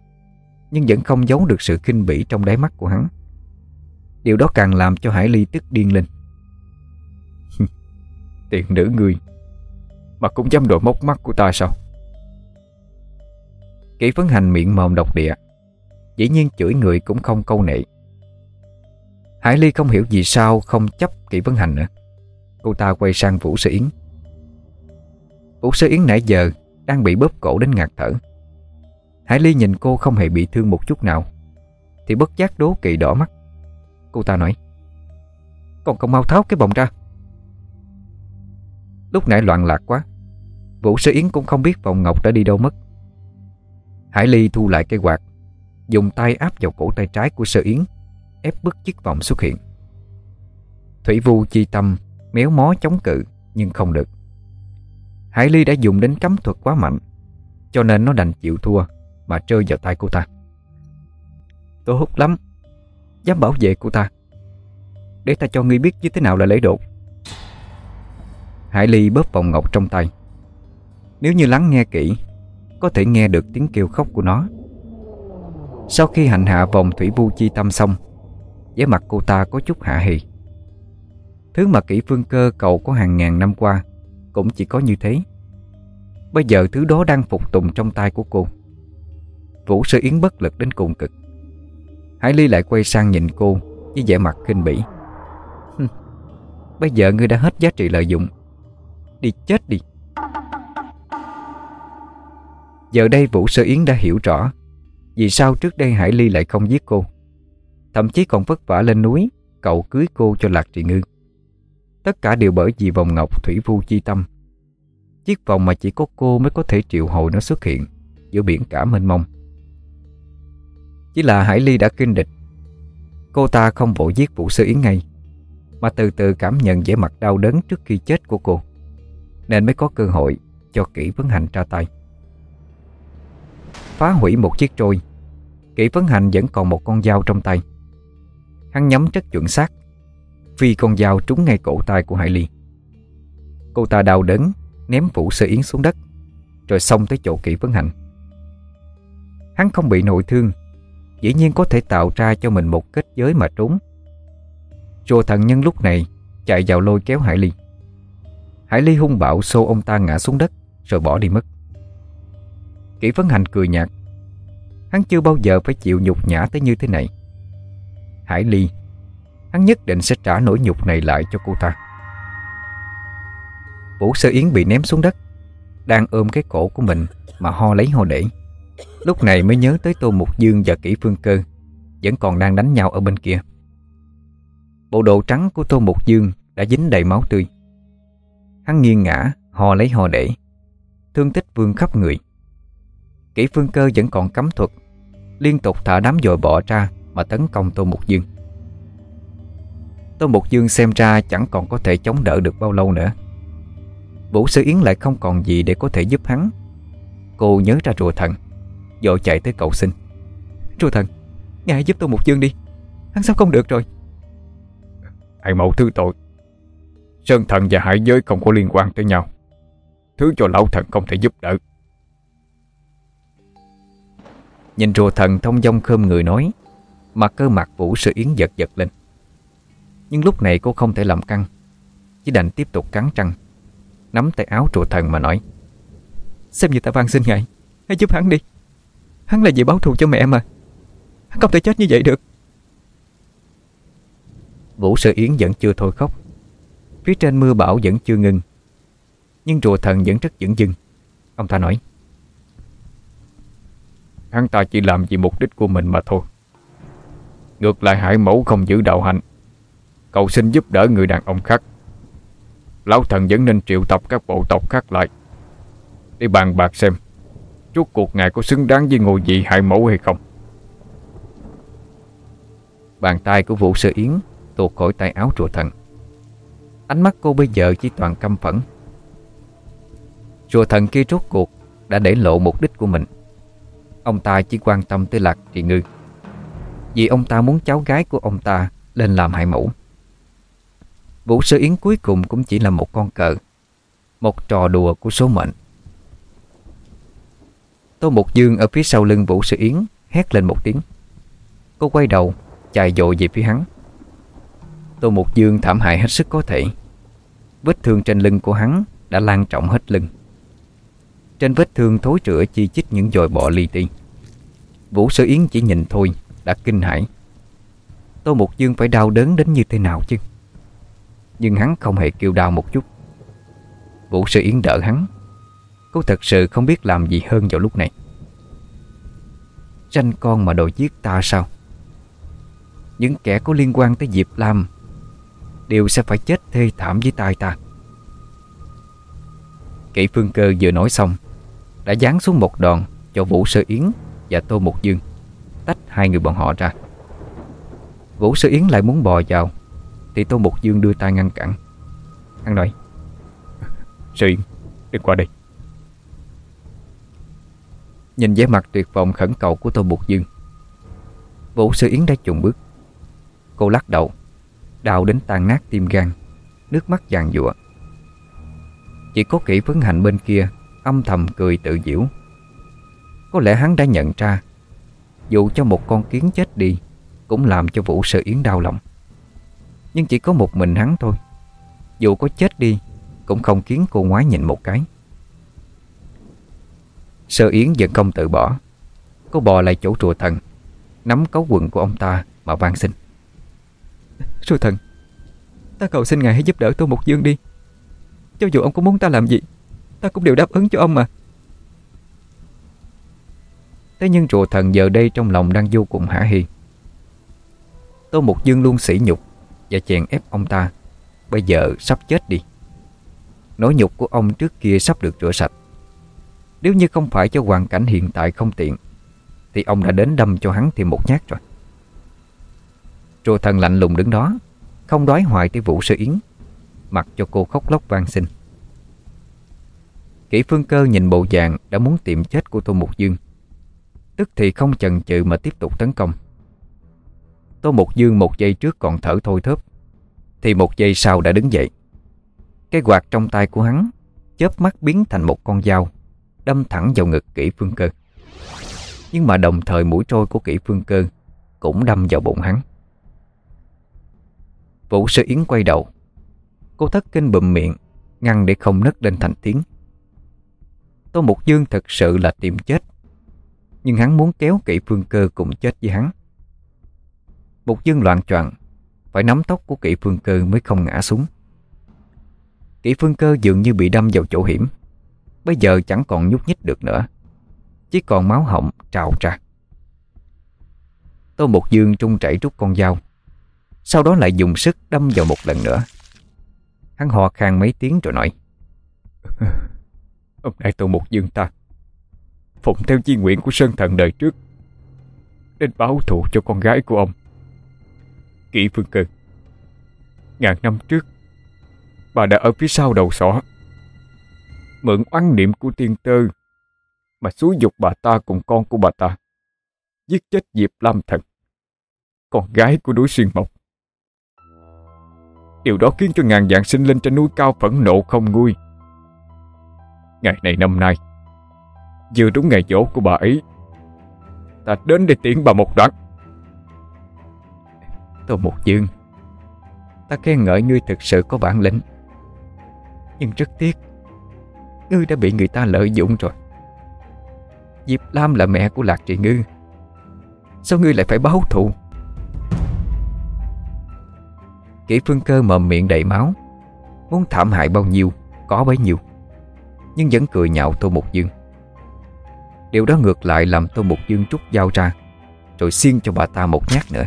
Nhưng vẫn không giấu được sự kinh bỉ trong đáy mắt của hắn. Điều đó càng làm cho Hải Ly tức điên lên. Tiện nữ người Mà cũng dám đổi móc mắt của ta sao? Kỷ Vấn Hành miệng mồm độc địa, Dĩ nhiên chửi người cũng không câu nệ. Hải Ly không hiểu vì sao không chấp Kỷ Vấn Hành nữa. Cô ta quay sang Vũ Sư Yến. Vũ Sư Yến nãy giờ Đang bị bóp cổ đến ngạt thở. Hải Ly nhìn cô không hề bị thương một chút nào, Thì bất giác đố kỵ đỏ mắt. Cô ta nói Còn không mau tháo cái bồng ra. Lúc nãy loạn lạc quá. Vũ Sơ Yến cũng không biết vòng ngọc đã đi đâu mất. Hải Ly thu lại cây quạt, Dùng tay áp vào cổ tay trái của Sơ Yến, Ép bức chiếc vòng xuất hiện. Thủy Vu chi tâm Méo mó chống cự, Nhưng không được. Hải Ly đã dùng đến cấm thuật quá mạnh, Cho nên nó đành chịu thua Mà rơi vào tay cô ta. Tôi hút lắm. Dám bảo vệ cô ta. Để ta cho ngươi biết như thế nào là lễ đột Hải Ly bóp vòng ngọc trong tay. Nếu như lắng nghe kỹ, Có thể nghe được tiếng kêu khóc của nó. Sau khi hành hạ vòng thủy vu chi tâm xong, vẻ mặt cô ta có chút hạ hì. Thứ mà kỹ phương cơ cầu có hàng ngàn năm qua Cũng chỉ có như thế. Bây giờ thứ đó đang phục tùng trong tay của cô. Vũ Sư Yến bất lực đến cùng cực. Hải Ly lại quay sang nhìn cô Với vẻ mặt khinh bỉ. Bây giờ ngươi đã hết giá trị lợi dụng Đi chết đi. Giờ đây Vũ Sơ Yến đã hiểu rõ Vì sao trước đây Hải Ly lại không giết cô. Thậm chí còn vất vả lên núi Cậu cưới cô cho Lạc Trị Ngư. Tất cả đều bởi vì vòng ngọc Thủy Vu Chi Tâm. Chiếc vòng mà chỉ có cô mới có thể triệu hồi nó xuất hiện Giữa biển cả mênh mông. Chỉ là Hải Ly đã kinh địch. Cô ta không vội giết Vũ Sơ Yến ngay, Mà từ từ cảm nhận vẻ mặt đau đớn trước khi chết của cô. Nên mới có cơ hội cho kỹ vấn hành ra tay. Phá hủy một chiếc trôi, Kỹ vấn hành vẫn còn một con dao trong tay. Hắn nhắm rất chuẩn xác, Phi con dao trúng ngay cổ tay của Hải Ly. Cô ta đau đớn, Ném Vũ Sơ Yến xuống đất, Rồi xông tới chỗ kỹ vấn hành. Hắn không bị nội thương, Dĩ nhiên có thể tạo ra cho mình một kết giới mà trốn Rùa thần nhân lúc này Chạy vào lôi kéo Hải Ly. Hải Ly hung bạo xô ông ta ngã xuống đất, Rồi bỏ đi mất. Kỷ Vấn Hành cười nhạt. Hắn chưa bao giờ phải chịu nhục nhã tới như thế này. Hải Ly, Hắn nhất định sẽ trả nỗi nhục này lại cho cô ta. Vũ Sơ Yến bị ném xuống đất, Đang ôm cái cổ của mình Mà ho lấy ho để. Lúc này mới nhớ tới Tô Mục Dương và Kỷ Phương Cơ, Vẫn còn đang đánh nhau ở bên kia. Bộ đồ trắng của Tô Mục Dương Đã dính đầy máu tươi. Hắn nghiêng ngã Ho lấy ho để. Thương tích vương khắp người. Kỹ Phương Cơ vẫn còn cấm thuật. Liên tục thả đám dội bỏ ra Mà tấn công Tô Mục Dương. Tô Mục Dương xem ra Chẳng còn có thể chống đỡ được bao lâu nữa. Vũ Sư Yến lại không còn gì để có thể giúp hắn. Cô nhớ ra rùa thần Dội chạy tới cầu xin. Rùa thần, Ngài hãy giúp tôi một dương đi. Hắn sắp không được rồi. Hãy mẫu thứ tội. Sơn thần và hải giới không có liên quan tới nhau. Thứ cho lão thần không thể giúp đỡ. Nhìn rùa thần thông dong khơm người nói Mặt cơ mặt Vũ sự Yến giật giật lên. Nhưng lúc này cô không thể làm căng, Chỉ đành tiếp tục cắn răng, Nắm tay áo rùa thần mà nói, Xem như ta van xin ngài, Hãy giúp hắn đi. Hắn là vì báo thù cho mẹ mà. Hắn không thể chết như vậy được. Vũ Sơ Yến vẫn chưa thôi khóc. Phía trên mưa bão vẫn chưa ngừng. Nhưng rùa thần vẫn rất dững dưng Ông ta nói, Hắn ta chỉ làm vì mục đích của mình mà thôi. Ngược lại hải mẫu không giữ đạo hạnh. Cầu xin giúp đỡ người đàn ông khác. Lão thần vẫn nên triệu tập các bộ tộc khác lại. Để bàn bạc xem, Rốt cuộc ngài có xứng đáng với ngôi vị hải mẫu hay không? Bàn tay của Vũ Sơ Yến tuột khỏi tay áo rùa thần. Ánh mắt cô bây giờ chỉ toàn căm phẫn. Rùa thần kia rốt cuộc Đã để lộ mục đích của mình. Ông ta chỉ quan tâm tới Lạc Trị Ngư. Vì ông ta muốn cháu gái của ông ta Lên làm hải mẫu. Vũ Sơ Yến cuối cùng cũng chỉ là một con cờ, Một trò đùa của số mệnh. Tô Mục Dương ở phía sau lưng Vũ Sơ Yến Hét lên một tiếng. Cô quay đầu, Chạy dội về phía hắn. Tô Mục Dương thảm hại hết sức có thể. Vết thương trên lưng của hắn Đã lan trọng hết lưng. Trên vết thương thối rữa chi chít những dòi bọ li ti. Vũ Sơ Yến chỉ nhìn thôi, Đã kinh hãi. Tô Mục Dương phải đau đớn đến như thế nào chứ? Nhưng hắn không hề kêu đau một chút. Vũ Sơ Yến đỡ hắn. Cô thật sự không biết làm gì hơn vào lúc này. Tranh con mà đòi giết ta sao? Những kẻ có liên quan tới Diệp Lam Đều sẽ phải chết thê thảm với tay ta. Kỷ phương cơ vừa nói xong, Đã giáng xuống một đòn Cho Vũ Sơ Yến và Tô Mục Dương, Tách hai người bọn họ ra. Vũ Sơ Yến lại muốn bò vào, Thì Tô Mục Dương đưa tay ngăn cản. Hắn nói, Sơ Yến đừng qua đây. Nhìn vẻ mặt tuyệt vọng khẩn cầu của Tô Mục Dương, Vũ Sư Yến đã chùng bước. Cô lắc đầu Đau đến tan nát tim gan, Nước mắt vàng dụa Chỉ có kỹ phấn hành bên kia, Âm thầm cười tự diễu Có lẽ hắn đã nhận ra, Dù cho một con kiến chết đi, Cũng làm cho Vũ sơ Yến đau lòng. Nhưng chỉ có một mình hắn thôi. Dù có chết đi, Cũng không khiến cô ngoái nhìn một cái. Sơ Yến vẫn không tự bỏ. Cô bò lại chỗ chùa thần, Nắm cấu quần của ông ta mà van xin. Sư thần, Ta cầu xin ngài hãy giúp đỡ Tô Mục Dương đi. Cho dù ông có muốn ta làm gì, Ta cũng đều đáp ứng cho ông mà. Thế nhưng rùa thần giờ đây trong lòng đang vô cùng hả hì Tô Mục Dương luôn sỉ nhục Và chèn ép ông ta. Bây giờ sắp chết đi. Nỗi nhục của ông trước kia sắp được rửa sạch. Nếu như không phải cho hoàn cảnh hiện tại không tiện, Thì ông đã đến đâm cho hắn thêm một nhát rồi. Rùa thần lạnh lùng đứng đó, Không đói hoài tới Vũ Sơ Yến, Mặc cho cô khóc lóc van xin. Kỷ phương cơ nhìn bộ dạng Đã muốn tìm chết của Tô Mục Dương, Tức thì không chần chừ mà tiếp tục tấn công. Tô Mục Dương một giây trước còn thở thôi thớp, Thì một giây sau đã đứng dậy. Cái quạt trong tay của hắn Chớp mắt biến thành một con dao, Đâm thẳng vào ngực kỹ phương cơ. Nhưng mà đồng thời mũi trôi của kỹ phương cơ Cũng đâm vào bụng hắn. Vũ sơ yến quay đầu. Cô thất kinh bụm miệng, Ngăn để không nứt lên thành tiếng. Tô Mục Dương thật sự là tìm chết, Nhưng hắn muốn kéo Kỵ phương cơ cùng chết với hắn. Mục Dương loạn choạng, Phải nắm tóc của Kỵ phương cơ mới không ngã xuống. Kỵ phương cơ dường như bị đâm vào chỗ hiểm, Bây giờ chẳng còn nhúc nhích được nữa, Chỉ còn máu họng trào ra. Tô Mục Dương trung chảy rút con dao sau đó lại dùng sức đâm vào một lần nữa. Hắn hò khan mấy tiếng rồi nói, Hôm nay tôi một Dương ta, Phụng theo chi nguyện của Sơn Thần đời trước, Đến báo thù cho con gái của ông. Kỷ Phương Cơ, Ngàn năm trước, Bà đã ở phía sau đầu sỏ Mượn oán niệm của tiên tơ Mà xúi dục bà ta cùng con của bà ta, Giết chết Diệp Lam Thần, Con gái của đối Xuyên Mộc. Điều đó khiến cho ngàn dạng sinh linh trên núi cao phẫn nộ không nguôi. Ngày này năm nay, Vừa đúng ngày dỗ của bà ấy, Ta đến để tiễn bà một đoạn. Tô Mục Dương Ta khen ngợi ngươi thực sự có bản lĩnh. Nhưng rất tiếc, Ngươi đã bị người ta lợi dụng rồi. Diệp Lam là mẹ của Lạc Trì Ngư, Sao ngươi lại phải báo thù? Kỷ phương cơ mầm miệng đầy máu. Muốn thảm hại bao nhiêu, Có bấy nhiêu. Nhưng vẫn cười nhạo Tô Mục Dương. Điều đó ngược lại làm Tô Mục Dương trút dao ra, Rồi xiên cho bà ta một nhát nữa.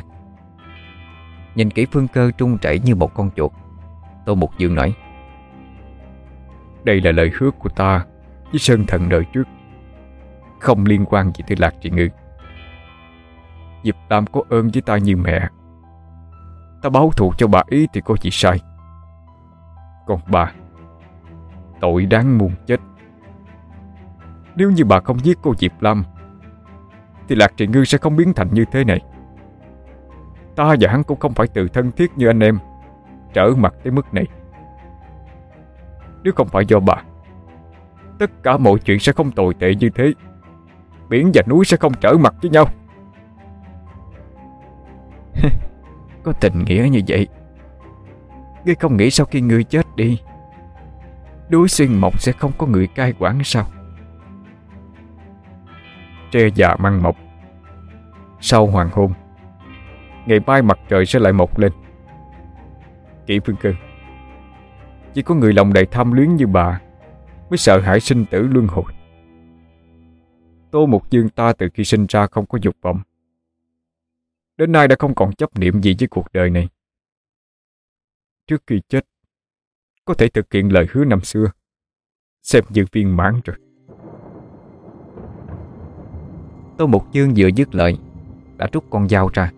Nhìn kỹ phương cơ trung chảy như một con chuột, Tô Mục Dương nói, Đây là lời hứa của ta Với Sơn Thần đời trước. Không liên quan gì tới Lạc Trị Ngư. Diệp Tam có ơn với ta như mẹ Ta báo thù cho bà ý thì có gì sai. Còn bà, Tội đáng muôn chết. Nếu như bà không giết cô Diệp Lam Thì Lạc Trị Ngư sẽ không biến thành như thế này. Ta và hắn cũng không phải từ thân thiết như anh em, Trở mặt tới mức này. Nếu không phải do bà, Tất cả mọi chuyện sẽ không tồi tệ như thế. Biển và núi sẽ không trở mặt với nhau. Có tình nghĩa như vậy? Ngươi không nghĩ sau khi ngươi chết đi, Núi xuyên mộc sẽ không có người cai quản sao? Tre già măng mọc Sau hoàng hôn, Ngày mai mặt trời sẽ lại mọc lên. Kỷ phương cư Chỉ có người lòng đầy tham luyến như bà Mới sợ hãi sinh tử luân hồi. Tô Mục Dương ta từ khi sinh ra không có dục vọng. Đến nay đã không còn chấp niệm gì với cuộc đời này. Trước khi chết, Có thể thực hiện lời hứa năm xưa, Xem như viên mãn rồi. Tô Mục Dương vừa dứt lời, Đã rút con dao ra,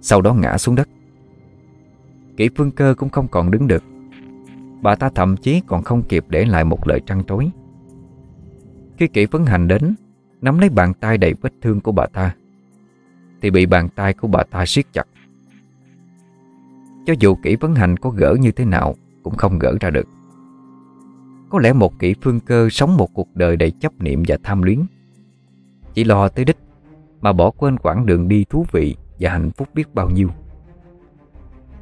Sau đó ngã xuống đất. Kỷ phương cơ cũng không còn đứng được. Bà ta thậm chí còn không kịp để lại một lời trăn trối. Khi kỷ vấn hành đến, Nắm lấy bàn tay đầy vết thương của bà ta thì bị bàn tay của bà ta siết chặt. Cho dù kỹ vấn hành có gỡ như thế nào, Cũng không gỡ ra được. Có lẽ một kỹ phương cơ sống một cuộc đời đầy chấp niệm và tham luyến. Chỉ lo tới đích, Mà bỏ quên quãng đường đi thú vị Và hạnh phúc biết bao nhiêu.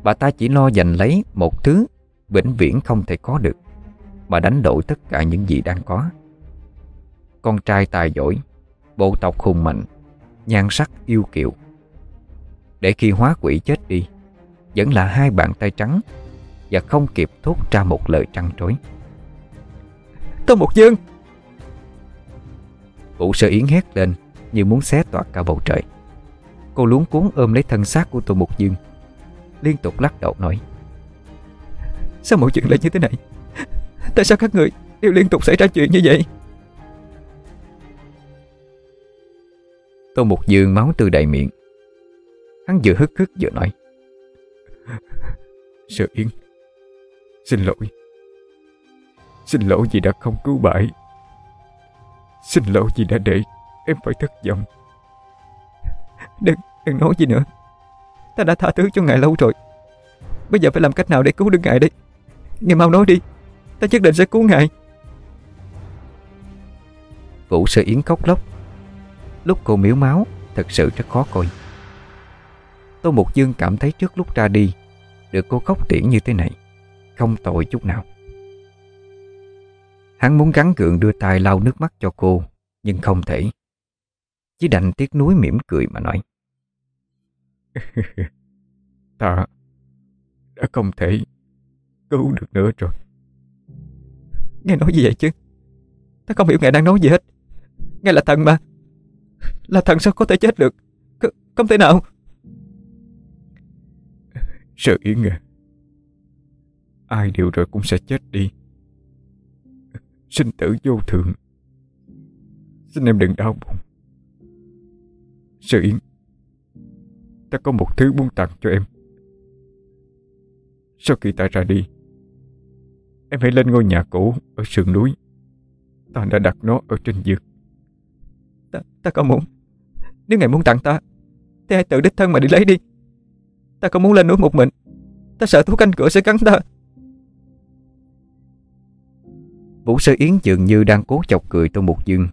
Bà ta chỉ lo giành lấy một thứ Vĩnh viễn không thể có được, Mà đánh đổi tất cả những gì đang có. Con trai tài giỏi, Bộ tộc hùng mạnh Nhan sắc yêu kiều. Để khi hóa quỷ chết đi Vẫn là hai bàn tay trắng Và không kịp thốt ra một lời trăn trối. Tô Mục Dương Vũ sơ yến hét lên Như muốn xé toạc cả bầu trời. Cô luống cuốn ôm lấy thân xác của Tô Mục Dương Liên tục lắc đầu nói Sao mọi chuyện lại như thế này? Tại sao các người đều liên tục xảy ra chuyện như vậy Tô Mục Dương máu tươi đầy miệng. Hắn vừa hức hức vừa nói. Sợ Yến Xin lỗi. Xin lỗi vì đã không cứu bãi. Xin lỗi vì đã để em phải thất vọng. Đừng, đừng nói gì nữa. Ta đã tha thứ cho ngài lâu rồi. Bây giờ phải làm cách nào để cứu được ngài đây? Ngài mau nói đi. Ta nhất định sẽ cứu ngài. Vũ sơ yến khóc lóc. Lúc cô miếu máu, Thật sự rất khó coi. Tô Mục Dương cảm thấy trước lúc ra đi, Được cô khóc tiễn như thế này, Không tội chút nào. Hắn muốn gắn gượng đưa tay lau nước mắt cho cô, Nhưng không thể. Chỉ đành tiếc nuối mỉm cười mà nói. Ta Đã không thể Cứu được nữa rồi. Nghe nói gì vậy chứ? Ta không hiểu ngài đang nói gì hết. Ngài là thần mà. Là thằng sao có thể chết được? C Không thể nào? Sợ Yến à Ai điều rồi cũng sẽ chết đi. Sinh tử vô thường. Xin em đừng đau buồn. Sợ Yến Ta có một thứ muốn tặng cho em. Sau khi ta ra đi, Em hãy lên ngôi nhà cũ Ở sườn núi. Ta đã đặt nó ở trên giường. Ta, ta không muốn. Nếu ngài muốn tặng ta Thì hãy tự đích thân mà đi lấy đi. Ta không muốn lên núi một mình. Ta sợ thú canh cửa sẽ cắn ta. Vũ Sơ Yến dường như đang cố chọc cười Tô Mục Dương.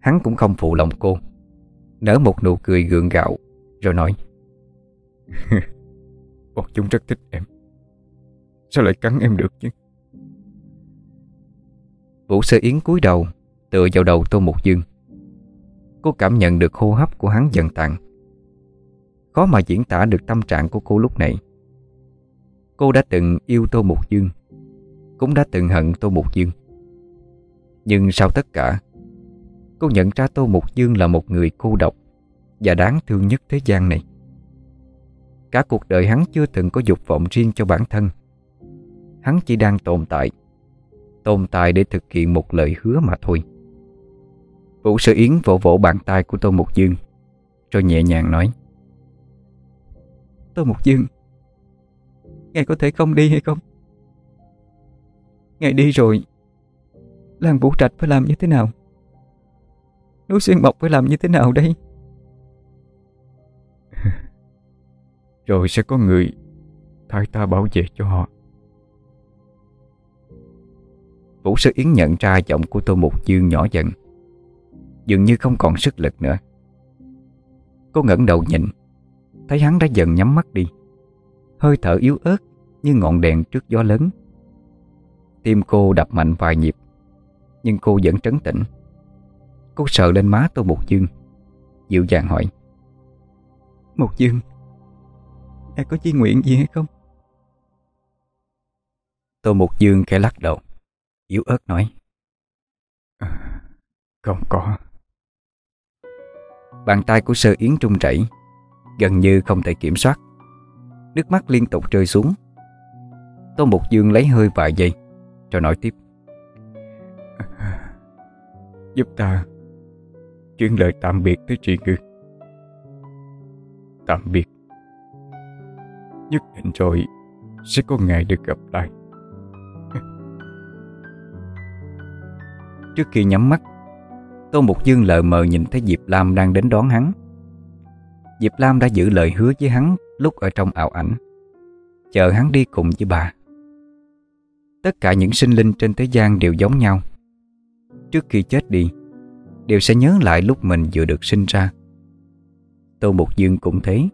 Hắn cũng không phụ lòng cô. Nở một nụ cười gượng gạo Rồi nói Bọn chúng rất thích em. Sao lại cắn em được chứ? Vũ Sơ Yến cúi đầu Tựa vào đầu Tô Mục Dương Cô cảm nhận được hô hấp của hắn dần tàn. Khó mà diễn tả được tâm trạng của cô lúc này. Cô đã từng yêu Tô Mục Dương, Cũng đã từng hận Tô Mục Dương. Nhưng sau tất cả, Cô nhận ra Tô Mục Dương là một người cô độc Và đáng thương nhất thế gian này. Cả cuộc đời hắn chưa từng có dục vọng riêng cho bản thân. Hắn chỉ đang tồn tại Tồn tại để thực hiện một lời hứa mà thôi. Vũ Sơ Yến vỗ vỗ bàn tay của Tô Mục Dương Rồi nhẹ nhàng nói. Tô Mục Dương Ngài có thể không đi hay không? Ngài đi rồi Làng Vũ Trạch phải làm như thế nào? Núi Xuyên Mộc phải làm như thế nào đây? Rồi sẽ có người Thay ta bảo vệ cho họ. Vũ Sơ Yến nhận ra giọng của Tô Mục Dương nhỏ dần Dường như không còn sức lực nữa. Cô ngẩng đầu nhìn, Thấy hắn đã dần nhắm mắt đi. Hơi thở yếu ớt Như ngọn đèn trước gió lớn. Tim cô đập mạnh vài nhịp, Nhưng cô vẫn trấn tĩnh. Cô sợ lên má Tô Mục Dương, Dịu dàng hỏi Mục Dương em có chi nguyện gì hay không? Tô Mục Dương khẽ lắc đầu, Yếu ớt nói à, Không có. Bàn tay của Sơ Yến trung chảy Gần như không thể kiểm soát. Nước mắt liên tục rơi xuống. Tô Mục Dương lấy hơi vài giây Rồi nói tiếp. Giúp ta Chuyển lời tạm biệt tới chị Ngư. Tạm biệt. Nhất định rồi Sẽ có ngày được gặp lại. Trước khi nhắm mắt Tô Mục Dương lờ mờ nhìn thấy Diệp Lam đang đến đón hắn. Diệp Lam đã giữ lời hứa với hắn lúc ở trong ảo ảnh. Chờ hắn đi cùng với bà. Tất cả những sinh linh trên thế gian đều giống nhau. Trước khi chết đi, Đều sẽ nhớ lại lúc mình vừa được sinh ra. Tô Mục Dương cũng thế.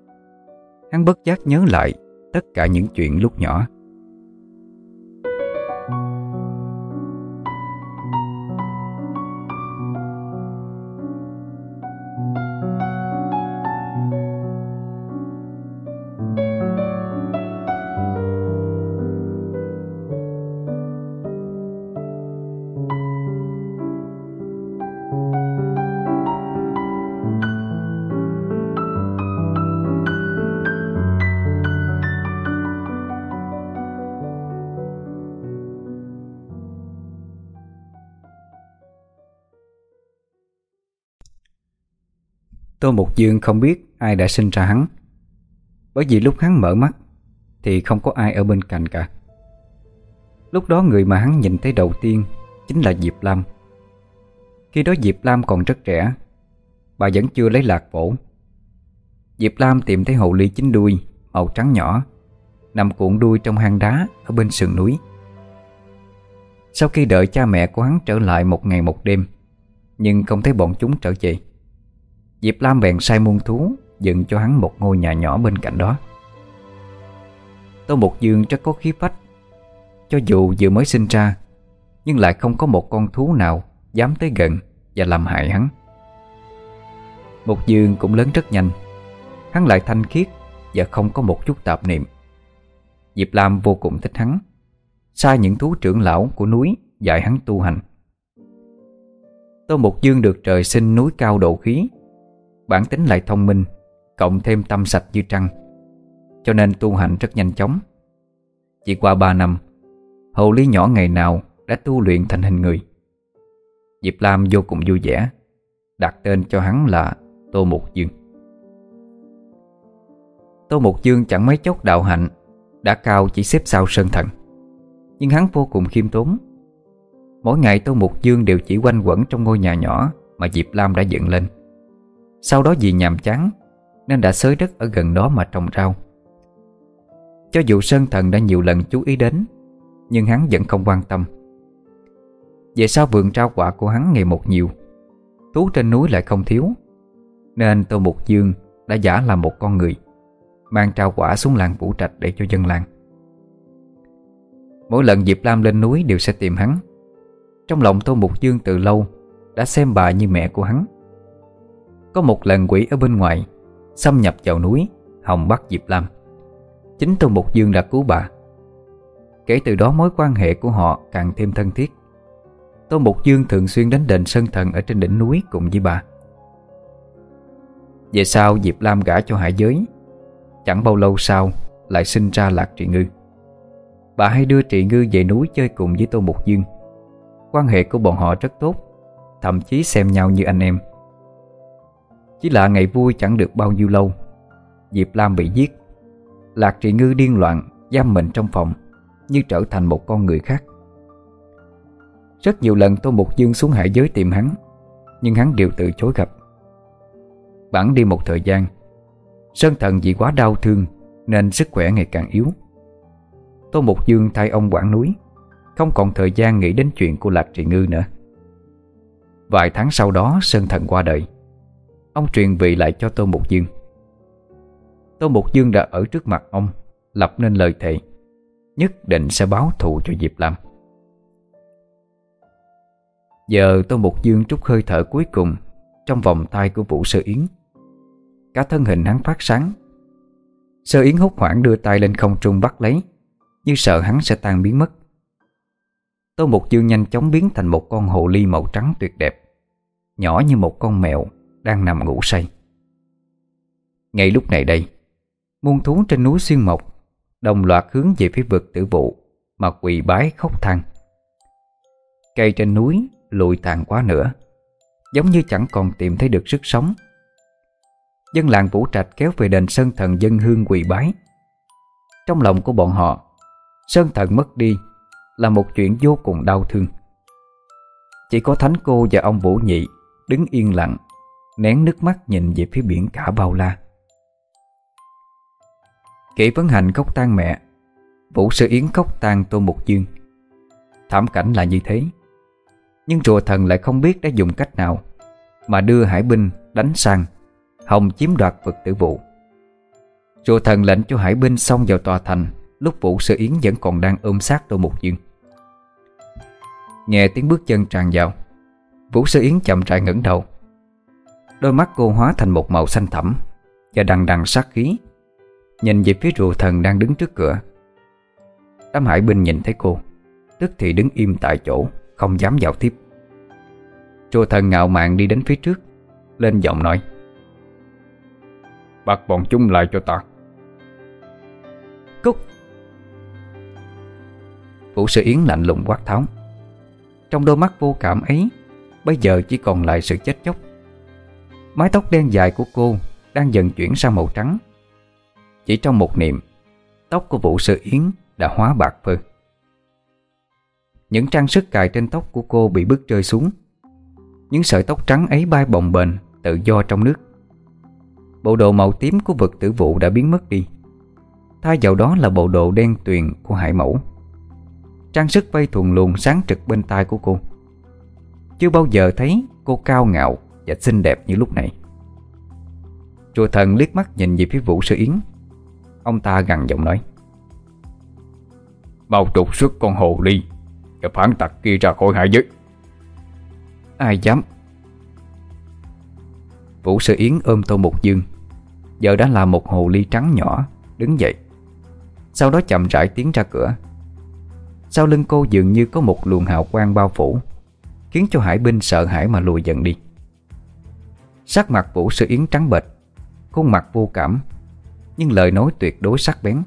Hắn bất giác nhớ lại Tất cả những chuyện lúc nhỏ. Tô Mục Dương không biết ai đã sinh ra hắn, Bởi vì lúc hắn mở mắt Thì không có ai ở bên cạnh cả. Lúc đó người mà hắn nhìn thấy đầu tiên Chính là Diệp Lam. Khi đó Diệp Lam còn rất trẻ, Bà vẫn chưa lấy lạc phổ. Diệp Lam tìm thấy hồ ly chín đuôi, Màu trắng nhỏ, Nằm cuộn đuôi trong hang đá Ở bên sườn núi. Sau khi đợi cha mẹ của hắn trở lại một ngày một đêm, Nhưng không thấy bọn chúng trở về. Diệp Lam bèn sai muôn thú, Dựng cho hắn một ngôi nhà nhỏ bên cạnh đó. Tô Mục Dương rất có khí phách, Cho dù vừa mới sinh ra, Nhưng lại không có một con thú nào Dám tới gần Và làm hại hắn. Mục Dương cũng lớn rất nhanh, Hắn lại thanh khiết Và không có một chút tạp niệm. Diệp Lam vô cùng thích hắn Sai những thú trưởng lão của núi Dạy hắn tu hành. Tô Mục Dương được trời sinh núi cao độ khí Bản tính lại thông minh, Cộng thêm tâm sạch như trăng. Cho nên tu hành rất nhanh chóng. Chỉ qua 3 năm, hầu ly nhỏ ngày nào đã tu luyện thành hình người. Diệp Lam vô cùng vui vẻ, Đặt tên cho hắn là Tô Mục Dương. Tô Mục Dương chẳng mấy chốc đạo hạnh, Đã cao chỉ xếp sau Sơn Thần. Nhưng hắn vô cùng khiêm tốn. Mỗi ngày Tô Mục Dương đều chỉ quanh quẩn trong ngôi nhà nhỏ Mà Diệp Lam đã dựng lên. Sau đó vì nhàm chán Nên đã xới đất ở gần đó mà trồng rau. Cho dù Sơn Thần đã nhiều lần chú ý đến, Nhưng hắn vẫn không quan tâm. Về sau vườn rau quả của hắn ngày một nhiều, Thú trên núi lại không thiếu, Nên Tô Mục Dương đã giả làm một con người, Mang rau quả xuống làng Vũ Trạch để cho dân làng. Mỗi lần Diệp Lam lên núi đều sẽ tìm hắn. Trong lòng Tô Mục Dương từ lâu Đã xem bà như mẹ của hắn. Có một lần quỷ ở bên ngoài, Xâm nhập vào núi Hồng bắt Diệp Lam. Chính Tôn Mục Dương đã cứu bà. Kể từ đó mối quan hệ của họ càng thêm thân thiết. Tôn Mục Dương thường xuyên đến đền Sơn Thần Ở trên đỉnh núi cùng với bà. Về sau Diệp Lam gả cho Hải Giới, Chẳng bao lâu sau Lại sinh ra Lạc Trị Ngư. Bà hay đưa Trị Ngư về núi chơi cùng với Tô Mục Dương. Quan hệ của bọn họ rất tốt, Thậm chí xem nhau như anh em. Chỉ là ngày vui chẳng được bao nhiêu lâu. Diệp Lam bị giết. Lạc Trị Ngư điên loạn, Giam mình trong phòng, Như trở thành một con người khác. Rất nhiều lần Tô Mục Dương xuống hải giới tìm hắn, Nhưng hắn đều từ chối gặp. Bản đi một thời gian, Sơn thần vì quá đau thương Nên sức khỏe ngày càng yếu. Tô Mục Dương thay ông quản núi, Không còn thời gian nghĩ đến chuyện của Lạc Trị Ngư nữa. Vài tháng sau đó, Sơn thần qua đời. Ông truyền vị lại cho Tô Mục Dương. Tô Mục Dương đã ở trước mặt ông, Lập nên lời thề, Nhất định sẽ báo thù cho Diệp Lam. Giờ Tô Mục Dương trút hơi thở cuối cùng Trong vòng tay của Vũ Sơ Yến. Cả thân hình hắn phát sáng. Sơ Yến hốt hoảng đưa tay lên không trung bắt lấy, Như sợ hắn sẽ tan biến mất. Tô Mục Dương nhanh chóng biến thành một con hồ ly màu trắng tuyệt đẹp, Nhỏ như một con mèo. Đang nằm ngủ say. Ngay lúc này đây, Muôn thú trên núi Xuyên Mộc Đồng loạt hướng về phía vực tử vụ Mà quỳ bái khóc than. Cây trên núi lụi tàn quá nữa, Giống như chẳng còn tìm thấy được sức sống. Dân làng Vũ Trạch kéo về đền Sơn Thần dân hương quỳ bái. Trong lòng của bọn họ, Sơn Thần mất đi Là một chuyện vô cùng đau thương. Chỉ có Thánh Cô và ông Vũ Nhị Đứng yên lặng Nén nước mắt nhìn về phía biển cả bao la. Kỷ vấn hành khóc tan mẹ, Vũ Sư Yến khóc tan Tô Mục Dương. Thảm cảnh là như thế. Nhưng rùa thần lại không biết đã dùng cách nào Mà đưa hải binh đánh sang, Hồng chiếm đoạt vực tử vụ. Rùa thần lệnh cho hải binh xông vào tòa thành Lúc Vũ Sư Yến vẫn còn đang ôm sát Tô Mục Dương. Nghe tiếng bước chân tràn vào, Vũ Sư Yến chậm rãi ngẩng đầu. Đôi mắt cô hóa thành một màu xanh thẳm Và đằng đằng sát khí. Nhìn về phía rùa thần đang đứng trước cửa. Đám hải binh nhìn thấy cô Tức thì đứng im tại chỗ Không dám vào tiếp. Rùa thần ngạo mạn đi đến phía trước Lên giọng nói. Bắt bọn chúng lại cho ta. Cúc Vũ sư Yến lạnh lùng quát tháo. Trong đôi mắt vô cảm ấy Bây giờ chỉ còn lại sự chết chóc Mái tóc đen dài của cô Đang dần chuyển sang màu trắng. Chỉ trong một niệm, Tóc của Vũ Sư Yến đã hóa bạc phơ. Những trang sức cài trên tóc của cô bị bứt rơi xuống. Những sợi tóc trắng ấy bay bồng bềnh, Tự do trong nước. Bộ đồ màu tím của vực tử vụ đã biến mất đi. Thay vào đó là bộ đồ đen tuyền của hải mẫu. Trang sức vây thuần luồn sáng trực bên tai của cô. Chưa bao giờ thấy cô cao ngạo và xinh đẹp như lúc này. Chùa thần liếc mắt nhìn về phía Vũ Sư Yến. Ông ta gằn giọng nói, Mau trục xuất con hồ ly Và phản tặc kia ra khỏi hải giới. Ai dám? Vũ Sư Yến ôm Tô Mục Dương. Giờ đã là một hồ ly trắng nhỏ, Đứng dậy. Sau đó chậm rãi tiến ra cửa. Sau lưng cô dường như có một luồng hào quang bao phủ, Khiến cho hải binh sợ hãi mà lùi dần đi. Sắc mặt Vũ Sư Yến trắng bệch, Khuôn mặt vô cảm, Nhưng lời nói tuyệt đối sắc bén.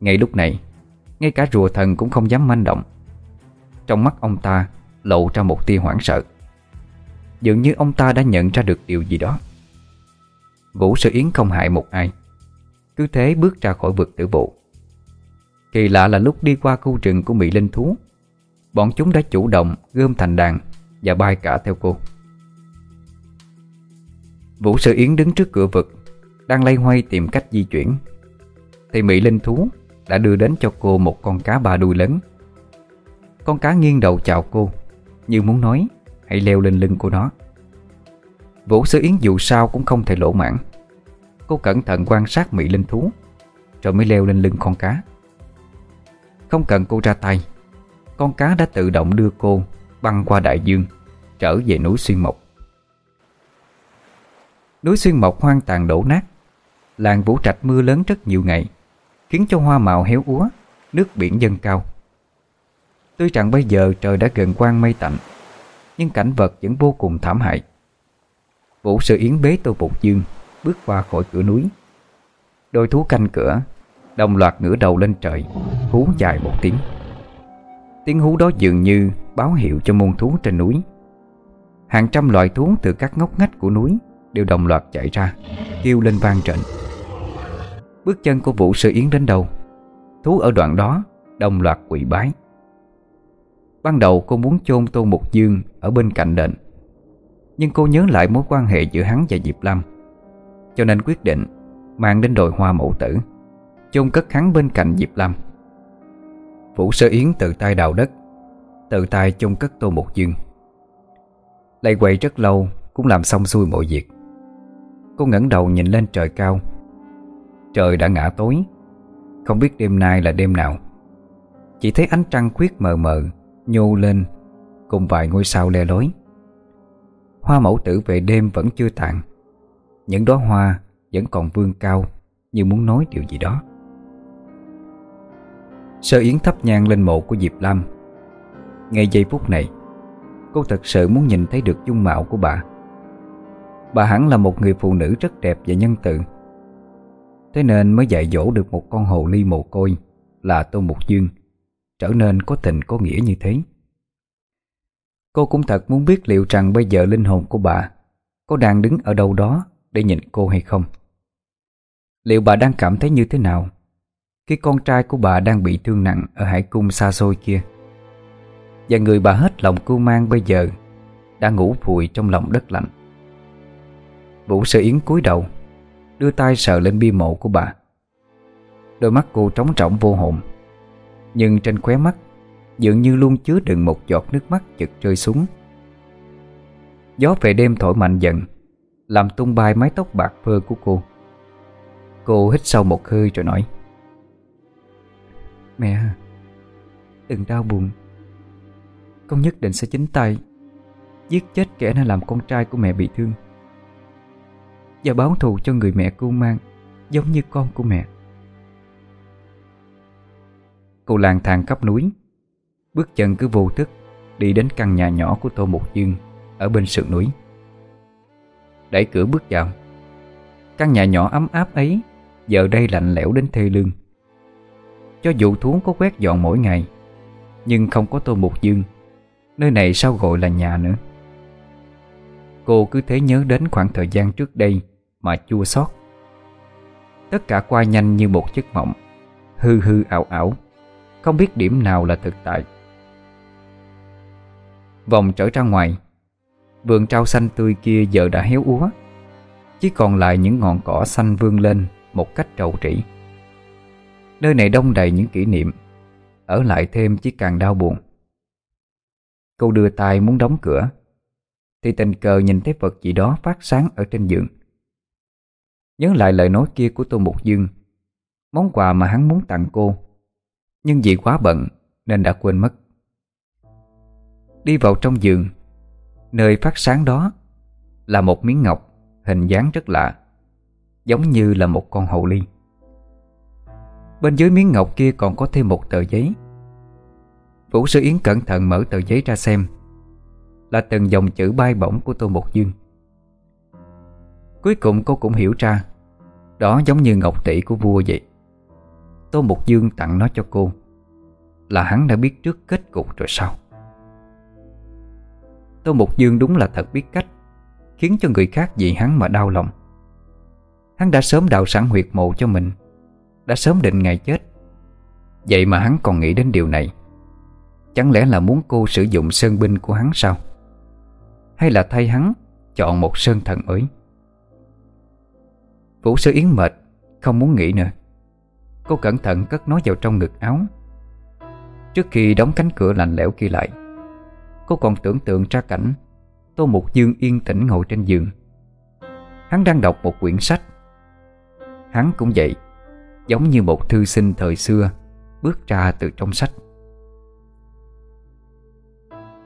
Ngay lúc này, Ngay cả rùa thần cũng không dám manh động. Trong mắt ông ta lộ ra một tia hoảng sợ. Dường như ông ta đã nhận ra được điều gì đó. Vũ Sư Yến không hại một ai, Cứ thế bước ra khỏi vực tử vụ Kỳ lạ là lúc đi qua khu rừng của Mỹ Linh Thú, Bọn chúng đã chủ động gom thành đàn Và bay cả theo cô. Vũ Sơ Yến đứng trước cửa vực, Đang lay hoay tìm cách di chuyển. Thì Mỹ Linh Thú đã đưa đến cho cô một con cá ba đuôi lớn. Con cá nghiêng đầu chào cô, Như muốn nói, Hãy leo lên lưng của nó Vũ Sơ Yến dù sao cũng không thể lỗ mãn Cô cẩn thận quan sát Mỹ Linh Thú, Rồi mới leo lên lưng con cá. Không cần cô ra tay, Con cá đã tự động đưa cô Băng qua đại dương, Trở về núi Xuyên Mộc. Núi Xuyên Mộc hoang tàn đổ nát. Làng Vũ Trạch mưa lớn rất nhiều ngày, Khiến cho hoa màu héo úa, Nước biển dâng cao. Tuy rằng bây giờ trời đã gần quang mây tạnh, Nhưng cảnh vật vẫn vô cùng thảm hại. Vũ Sư Yến bế Tô Bột Dương, Bước qua khỏi cửa núi. Đôi thú canh cửa, Đồng loạt ngửa đầu lên trời, Hú dài một tiếng. Tiếng hú đó dường như báo hiệu cho môn thú trên núi. Hàng trăm loại thú từ các ngóc ngách của núi Đều đồng loạt chạy ra, Kêu lên vang trận. Bước chân của Vũ Sư Yến đến đâu? Thú ở đoạn đó, Đồng loạt quỷ bái. Ban đầu cô muốn chôn Tô Mục Dương Ở bên cạnh đền, Nhưng cô nhớ lại mối quan hệ giữa hắn và Diệp Lam Cho nên quyết định Mang đến đồi hoa mẫu tử, chôn cất hắn bên cạnh Diệp Lam Vũ Sơ Yến tự tay đào đất, Tự tay chôn cất Tô Mục Dương. Lại quậy rất lâu, Cũng làm xong xuôi mọi việc. Cô ngẩng đầu nhìn lên trời cao. Trời đã ngã tối. Không biết đêm nay là đêm nào. Chỉ thấy ánh trăng khuyết mờ mờ, Nhô lên, Cùng vài ngôi sao le lối. Hoa mẫu tử về đêm vẫn chưa tàn. Những đóa hoa Vẫn còn vương cao, Như muốn nói điều gì đó. Sơ Yến thắp nhang lên mộ của Diệp Lam. Ngay giây phút này, Cô thật sự muốn nhìn thấy được dung mạo của bà. Bà hẳn là một người phụ nữ rất đẹp và nhân từ. Thế nên mới dạy dỗ được một con hồ ly mồ côi Là Tô Mục Dương, Trở nên có tình có nghĩa như thế. Cô cũng thật muốn biết liệu rằng bây giờ linh hồn của bà Có đang đứng ở đâu đó để nhìn cô hay không. Liệu bà đang cảm thấy như thế nào Khi con trai của bà đang bị thương nặng ở hải cung xa xôi kia? Và người bà hết lòng cưu mang bây giờ Đã ngủ vùi trong lòng đất lạnh. Vũ sơ Yến cúi đầu, Đưa tay sờ lên bia mộ của bà. Đôi mắt cô trống trọng vô hồn, Nhưng trên khóe mắt Dường như luôn chứa đựng một giọt nước mắt chực rơi xuống. Gió về đêm thổi mạnh dần, Làm tung bay mái tóc bạc phơ của cô. Cô hít sâu một hơi rồi nói, Mẹ, Đừng đau buồn. Con nhất định sẽ chính tay Giết chết kẻ đã làm con trai của mẹ bị thương. Và báo thù cho người mẹ cô mang, Giống như con của mẹ. Cô lang thang khắp núi. Bước chân cứ vô thức, Đi đến căn nhà nhỏ của Tô Mục Dương, Ở bên sườn núi. Đẩy cửa bước vào. Căn nhà nhỏ ấm áp ấy, Giờ đây lạnh lẽo đến thê lương. Cho dù thú có quét dọn mỗi ngày, Nhưng không có Tô Mục Dương, Nơi này sao gọi là nhà nữa? Cô cứ thế nhớ đến khoảng thời gian trước đây Mà chua xót. Tất cả qua nhanh như một giấc mộng, Hư hư ảo ảo, Không biết điểm nào là thực tại. Vòng trở ra ngoài, Vườn trao xanh tươi kia giờ đã héo úa, Chỉ còn lại những ngọn cỏ xanh vươn lên Một cách trầu trĩ. Nơi này đông đầy những kỷ niệm, Ở lại thêm chỉ càng đau buồn. Cô đưa tay muốn đóng cửa thì tình cờ nhìn thấy vật gì đó phát sáng ở trên giường. Nhớ lại lời nói kia của Tô Mục Dương. Món quà mà hắn muốn tặng cô. Nhưng vì quá bận Nên đã quên mất. Đi vào trong giường. Nơi phát sáng đó Là một miếng ngọc Hình dáng rất lạ, Giống như là một con hậu ly. Bên dưới miếng ngọc kia còn có thêm một tờ giấy. Vũ Sư Yến cẩn thận mở tờ giấy ra xem. Là từng dòng chữ bay bổng của Tô Mộc Dương Cuối cùng cô cũng hiểu ra, Đó giống như ngọc tỷ của vua vậy. Tô Mục Dương tặng nó cho cô, Là hắn đã biết trước kết cục rồi sao? Tô Mục Dương đúng là thật biết cách, Khiến cho người khác vì hắn mà đau lòng. Hắn đã sớm đào sẵn huyệt mộ cho mình, Đã sớm định ngày chết. Vậy mà hắn còn nghĩ đến điều này. Chẳng lẽ là muốn cô sử dụng sơn binh của hắn sao? Hay là thay hắn Chọn một sơn thần mới? Vũ sư Yến mệt, Không muốn nghĩ nữa. Cô cẩn thận cất nó vào trong ngực áo. Trước khi đóng cánh cửa lạnh lẽo kia lại, Cô còn tưởng tượng ra cảnh Tô Mục Dương yên tĩnh ngồi trên giường. Hắn đang đọc một quyển sách. Hắn cũng vậy, Giống như một thư sinh thời xưa Bước ra từ trong sách.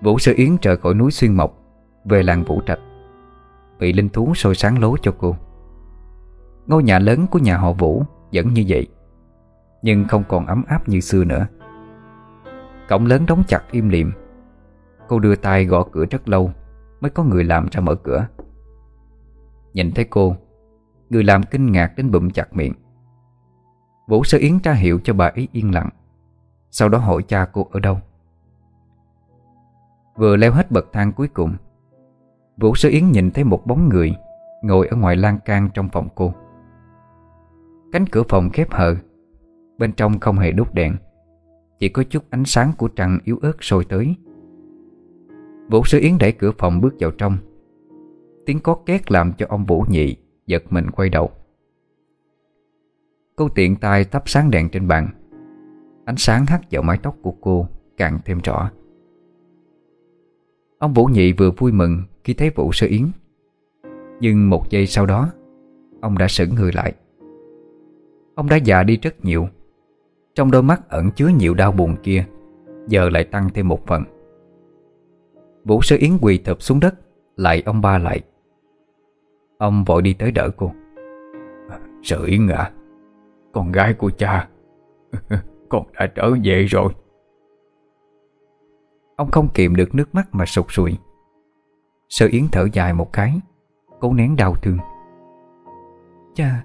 Vũ Sư Yến trở khỏi núi Xuyên Mộc. Về làng Vũ Trạch. Bị linh thú sôi sáng lố cho cô. Ngôi nhà lớn của nhà họ Vũ Vẫn như vậy, Nhưng không còn ấm áp như xưa nữa. Cổng lớn đóng chặt im lìm. Cô đưa tay gõ cửa rất lâu Mới có người làm ra mở cửa. Nhìn thấy cô, Người làm kinh ngạc đến bụm chặt miệng. Vũ Sơ Yến tra hiệu cho bà ấy yên lặng, Sau đó hỏi cha cô ở đâu. Vừa leo hết bậc thang cuối cùng Vũ Sơ Yến nhìn thấy một bóng người Ngồi ở ngoài lan can trong phòng cô. Cánh cửa phòng khép hờ, Bên trong không hề đốt đèn, Chỉ có chút ánh sáng của trăng yếu ớt sôi tới. Vũ Sơ Yến đẩy cửa phòng bước vào trong. Tiếng có két làm cho ông Vũ Nhị Giật mình quay đầu. Cô tiện tay thắp sáng đèn trên bàn. Ánh sáng hắt vào mái tóc của cô Càng thêm rõ. Ông Vũ Nhị vừa vui mừng khi thấy Vũ Sư Yến. Nhưng một giây sau đó Ông đã sững người lại. Ông đã già đi rất nhiều Trong đôi mắt ẩn chứa nhiều đau buồn kia Giờ lại tăng thêm một phần. Vũ Sơ Yến quỳ thập xuống đất Lại ông ba lại. Ông vội đi tới đỡ cô. Sợ Yến à Con gái của cha Con đã trở về rồi. Ông không kiềm được nước mắt mà sụt sùi Sơ Yến thở dài một cái Cố nén đau thương. Cha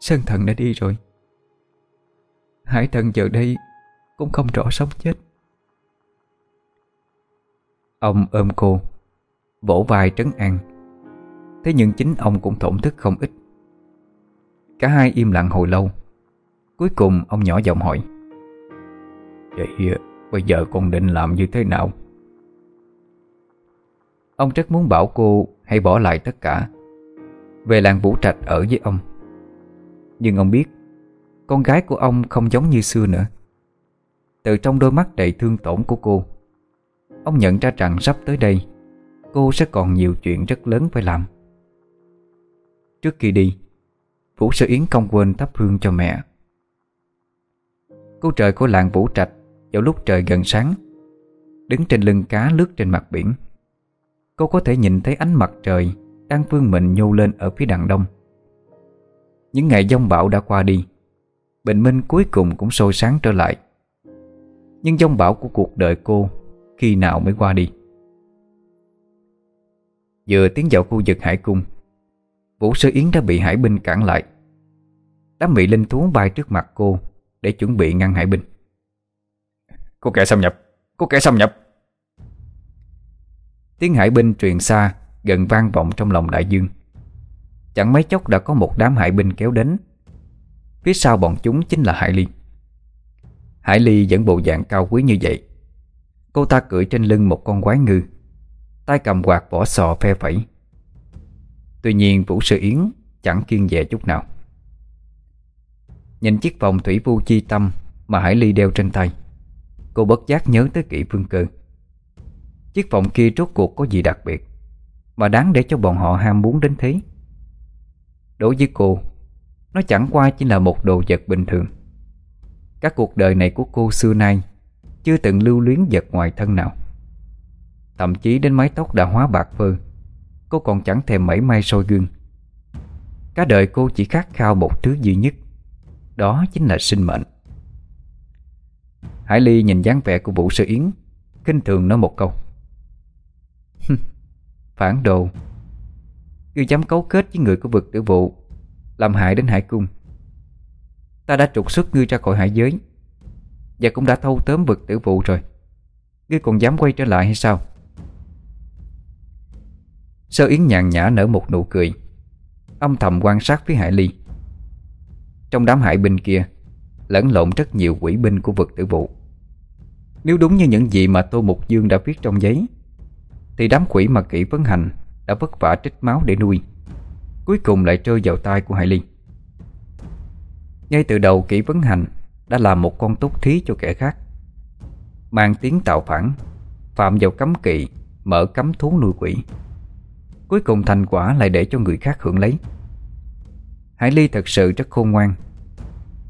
Sơn thần đã đi rồi. Hải thần giờ đây Cũng không rõ sống chết. Ông ôm cô Vỗ vai trấn an. Thế nhưng chính ông cũng thổn thức không ít. Cả hai im lặng hồi lâu. Cuối cùng ông nhỏ giọng hỏi Vậy bây giờ con định làm như thế nào? Ông rất muốn bảo cô hãy bỏ lại tất cả. Về làng Vũ Trạch ở với ông. Nhưng ông biết, Con gái của ông không giống như xưa nữa. Từ trong đôi mắt đầy thương tổn của cô, Ông nhận ra rằng sắp tới đây, Cô sẽ còn nhiều chuyện rất lớn phải làm. Trước khi đi, Vũ Sơ Yến không quên thắp hương cho mẹ. Cô trời của làng Vũ Trạch Vào lúc trời gần sáng, Đứng trên lưng cá lướt trên mặt biển. Cô có thể nhìn thấy ánh mặt trời Đang vươn mình nhô lên ở phía đằng đông. Những ngày giông bão đã qua đi, Bình minh cuối cùng cũng sôi sáng trở lại. Nhưng giông bão của cuộc đời cô khi nào mới qua đi? Vừa tiến vào khu vực hải cung, Vũ Sơ Yến đã bị hải binh cản lại. Đám bị linh thú bay trước mặt cô Để chuẩn bị ngăn hải binh. Có kẻ xâm nhập Có kẻ xâm nhập. Tiếng hải binh truyền xa, Gần vang vọng trong lòng đại dương. Chẳng mấy chốc đã có một đám hải binh kéo đến. Phía sau bọn chúng chính là Hải Ly. Hải Ly vẫn bộ dạng cao quý như vậy. Cô ta cưỡi trên lưng một con quái ngư, tay cầm quạt vỏ sò phe phẩy. Tuy nhiên Vũ Sư Yến chẳng kiên dè chút nào. Nhìn chiếc vòng thủy vu chi tâm Mà Hải Ly đeo trên tay, Cô bất giác nhớ tới kỹ phương cơ. Chiếc phòng kia rốt cuộc có gì đặc biệt Mà đáng để cho bọn họ ham muốn đến thế? Đối với cô, Nó chẳng qua chỉ là một đồ vật bình thường. Các cuộc đời này của cô xưa nay Chưa từng lưu luyến vật ngoài thân nào. Thậm chí đến mái tóc đã hóa bạc phơ, Cô còn chẳng thèm mảy may soi gương. Cả đời cô chỉ khát khao một thứ duy nhất, Đó chính là sinh mệnh. Hải Ly nhìn dáng vẻ của Vũ Sư Yến kinh thường nói một câu. Phản đồ. Ngươi dám cấu kết với người của vực tử vụ, Làm hại đến hải cung. Ta đã trục xuất ngươi ra khỏi hải giới, Và cũng đã thâu tóm vực tử vụ rồi. Ngươi còn dám quay trở lại hay sao? Sơ Yến nhàn nhã nở một nụ cười, Âm thầm quan sát phía Hải Ly. Trong đám hải binh kia, Lẫn lộn rất nhiều quỷ binh của vực tử vụ. Nếu đúng như những gì mà Tô Mục Dương đã viết trong giấy thì đám quỷ mà kỹ vấn hành Đã vất vả trích máu để nuôi. Cuối cùng lại rơi vào tay của Hải Ly Ngay từ đầu kỹ vấn hành Đã làm một con túc thí cho kẻ khác. Mang tiếng tạo phản, Phạm vào cấm kỵ, Mở cấm thú nuôi quỷ. Cuối cùng thành quả lại để cho người khác hưởng lấy. Hải Ly thật sự rất khôn ngoan,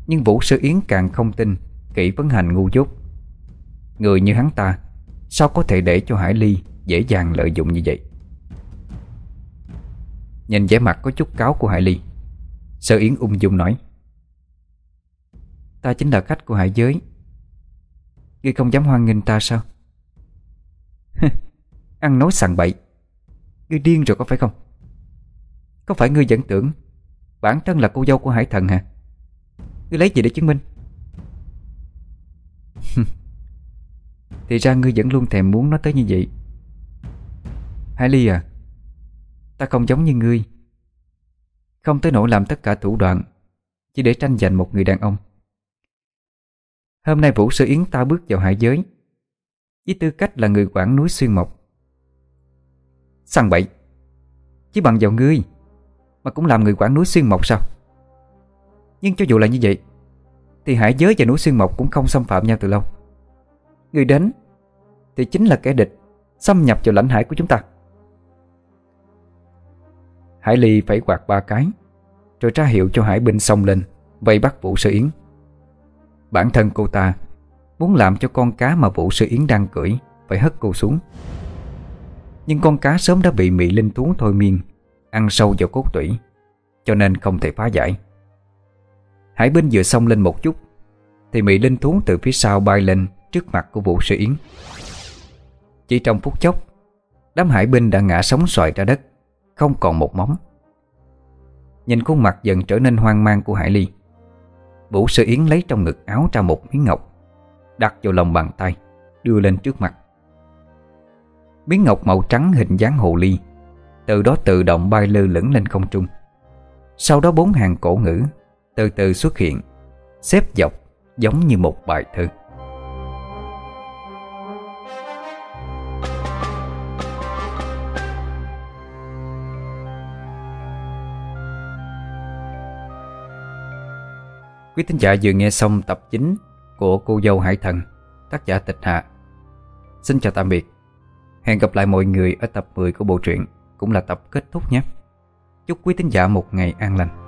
Nhưng Vũ Sư Yến càng không tin Kỹ vấn hành ngu dốt. Người như hắn ta, Sao có thể để cho Hải Ly Dễ dàng lợi dụng như vậy. Nhìn vẻ mặt có chút cáo của Hải Ly Sơ Yến ung dung nói, Ta chính là khách của hải giới. Ngươi không dám hoan nghênh ta sao? Ăn nói sằng bậy. Ngươi điên rồi có phải không? Có phải ngươi vẫn tưởng Bản thân là cô dâu của hải thần hả? Ngươi lấy gì để chứng minh? Thì ra ngươi vẫn luôn thèm muốn nó tới như vậy. Hải Ly à Ta không giống như ngươi. Không tới nỗi làm tất cả thủ đoạn, Chỉ để tranh giành một người đàn ông. Hôm nay Vũ Sư Yến ta bước vào hải giới. Với tư cách là người quản núi Xuyên Mộc. Săn bậy, Chỉ bằng vào ngươi Mà cũng làm người quản núi Xuyên Mộc sao? Nhưng cho dù là như vậy, Thì hải giới và núi Xuyên Mộc cũng không xâm phạm nhau từ lâu. Người đến Thì chính là kẻ địch Xâm nhập vào lãnh hải của chúng ta. Hải Ly phải quạt ba cái, Rồi ra hiệu cho hải binh xông lên, Vây bắt Vũ Sư Yến. Bản thân cô ta Muốn làm cho con cá mà Vũ Sư Yến đang cưỡi Phải hất cô xuống. Nhưng con cá sớm đã bị mị linh Tú thôi miên, Ăn sâu vào cốt tủy, Cho nên không thể phá giải. Hải binh vừa xông lên một chút, Thì mị linh Tú từ phía sau bay lên Trước mặt của Vũ Sư Yến. Chỉ trong phút chốc, Đám hải binh đã ngã sóng xoài ra đất. Không còn một móng. Nhìn khuôn mặt dần trở nên hoang mang của Hải Ly, Vũ Sư Yến lấy trong ngực áo ra một miếng ngọc, Đặt vào lòng bàn tay, Đưa lên trước mặt. Miếng ngọc màu trắng hình dáng hồ ly, Từ đó tự động bay lơ lửng lên không trung. Sau đó bốn hàng cổ ngữ Từ từ xuất hiện, Xếp dọc giống như một bài thơ. Quý thính giả vừa nghe xong tập 9 của Cô dâu Hải Thần, tác giả Tịch Hạ. Xin chào tạm biệt. Hẹn gặp lại mọi người ở tập 10 của bộ truyện, cũng là tập kết thúc nhé. Chúc quý thính giả một ngày an lành.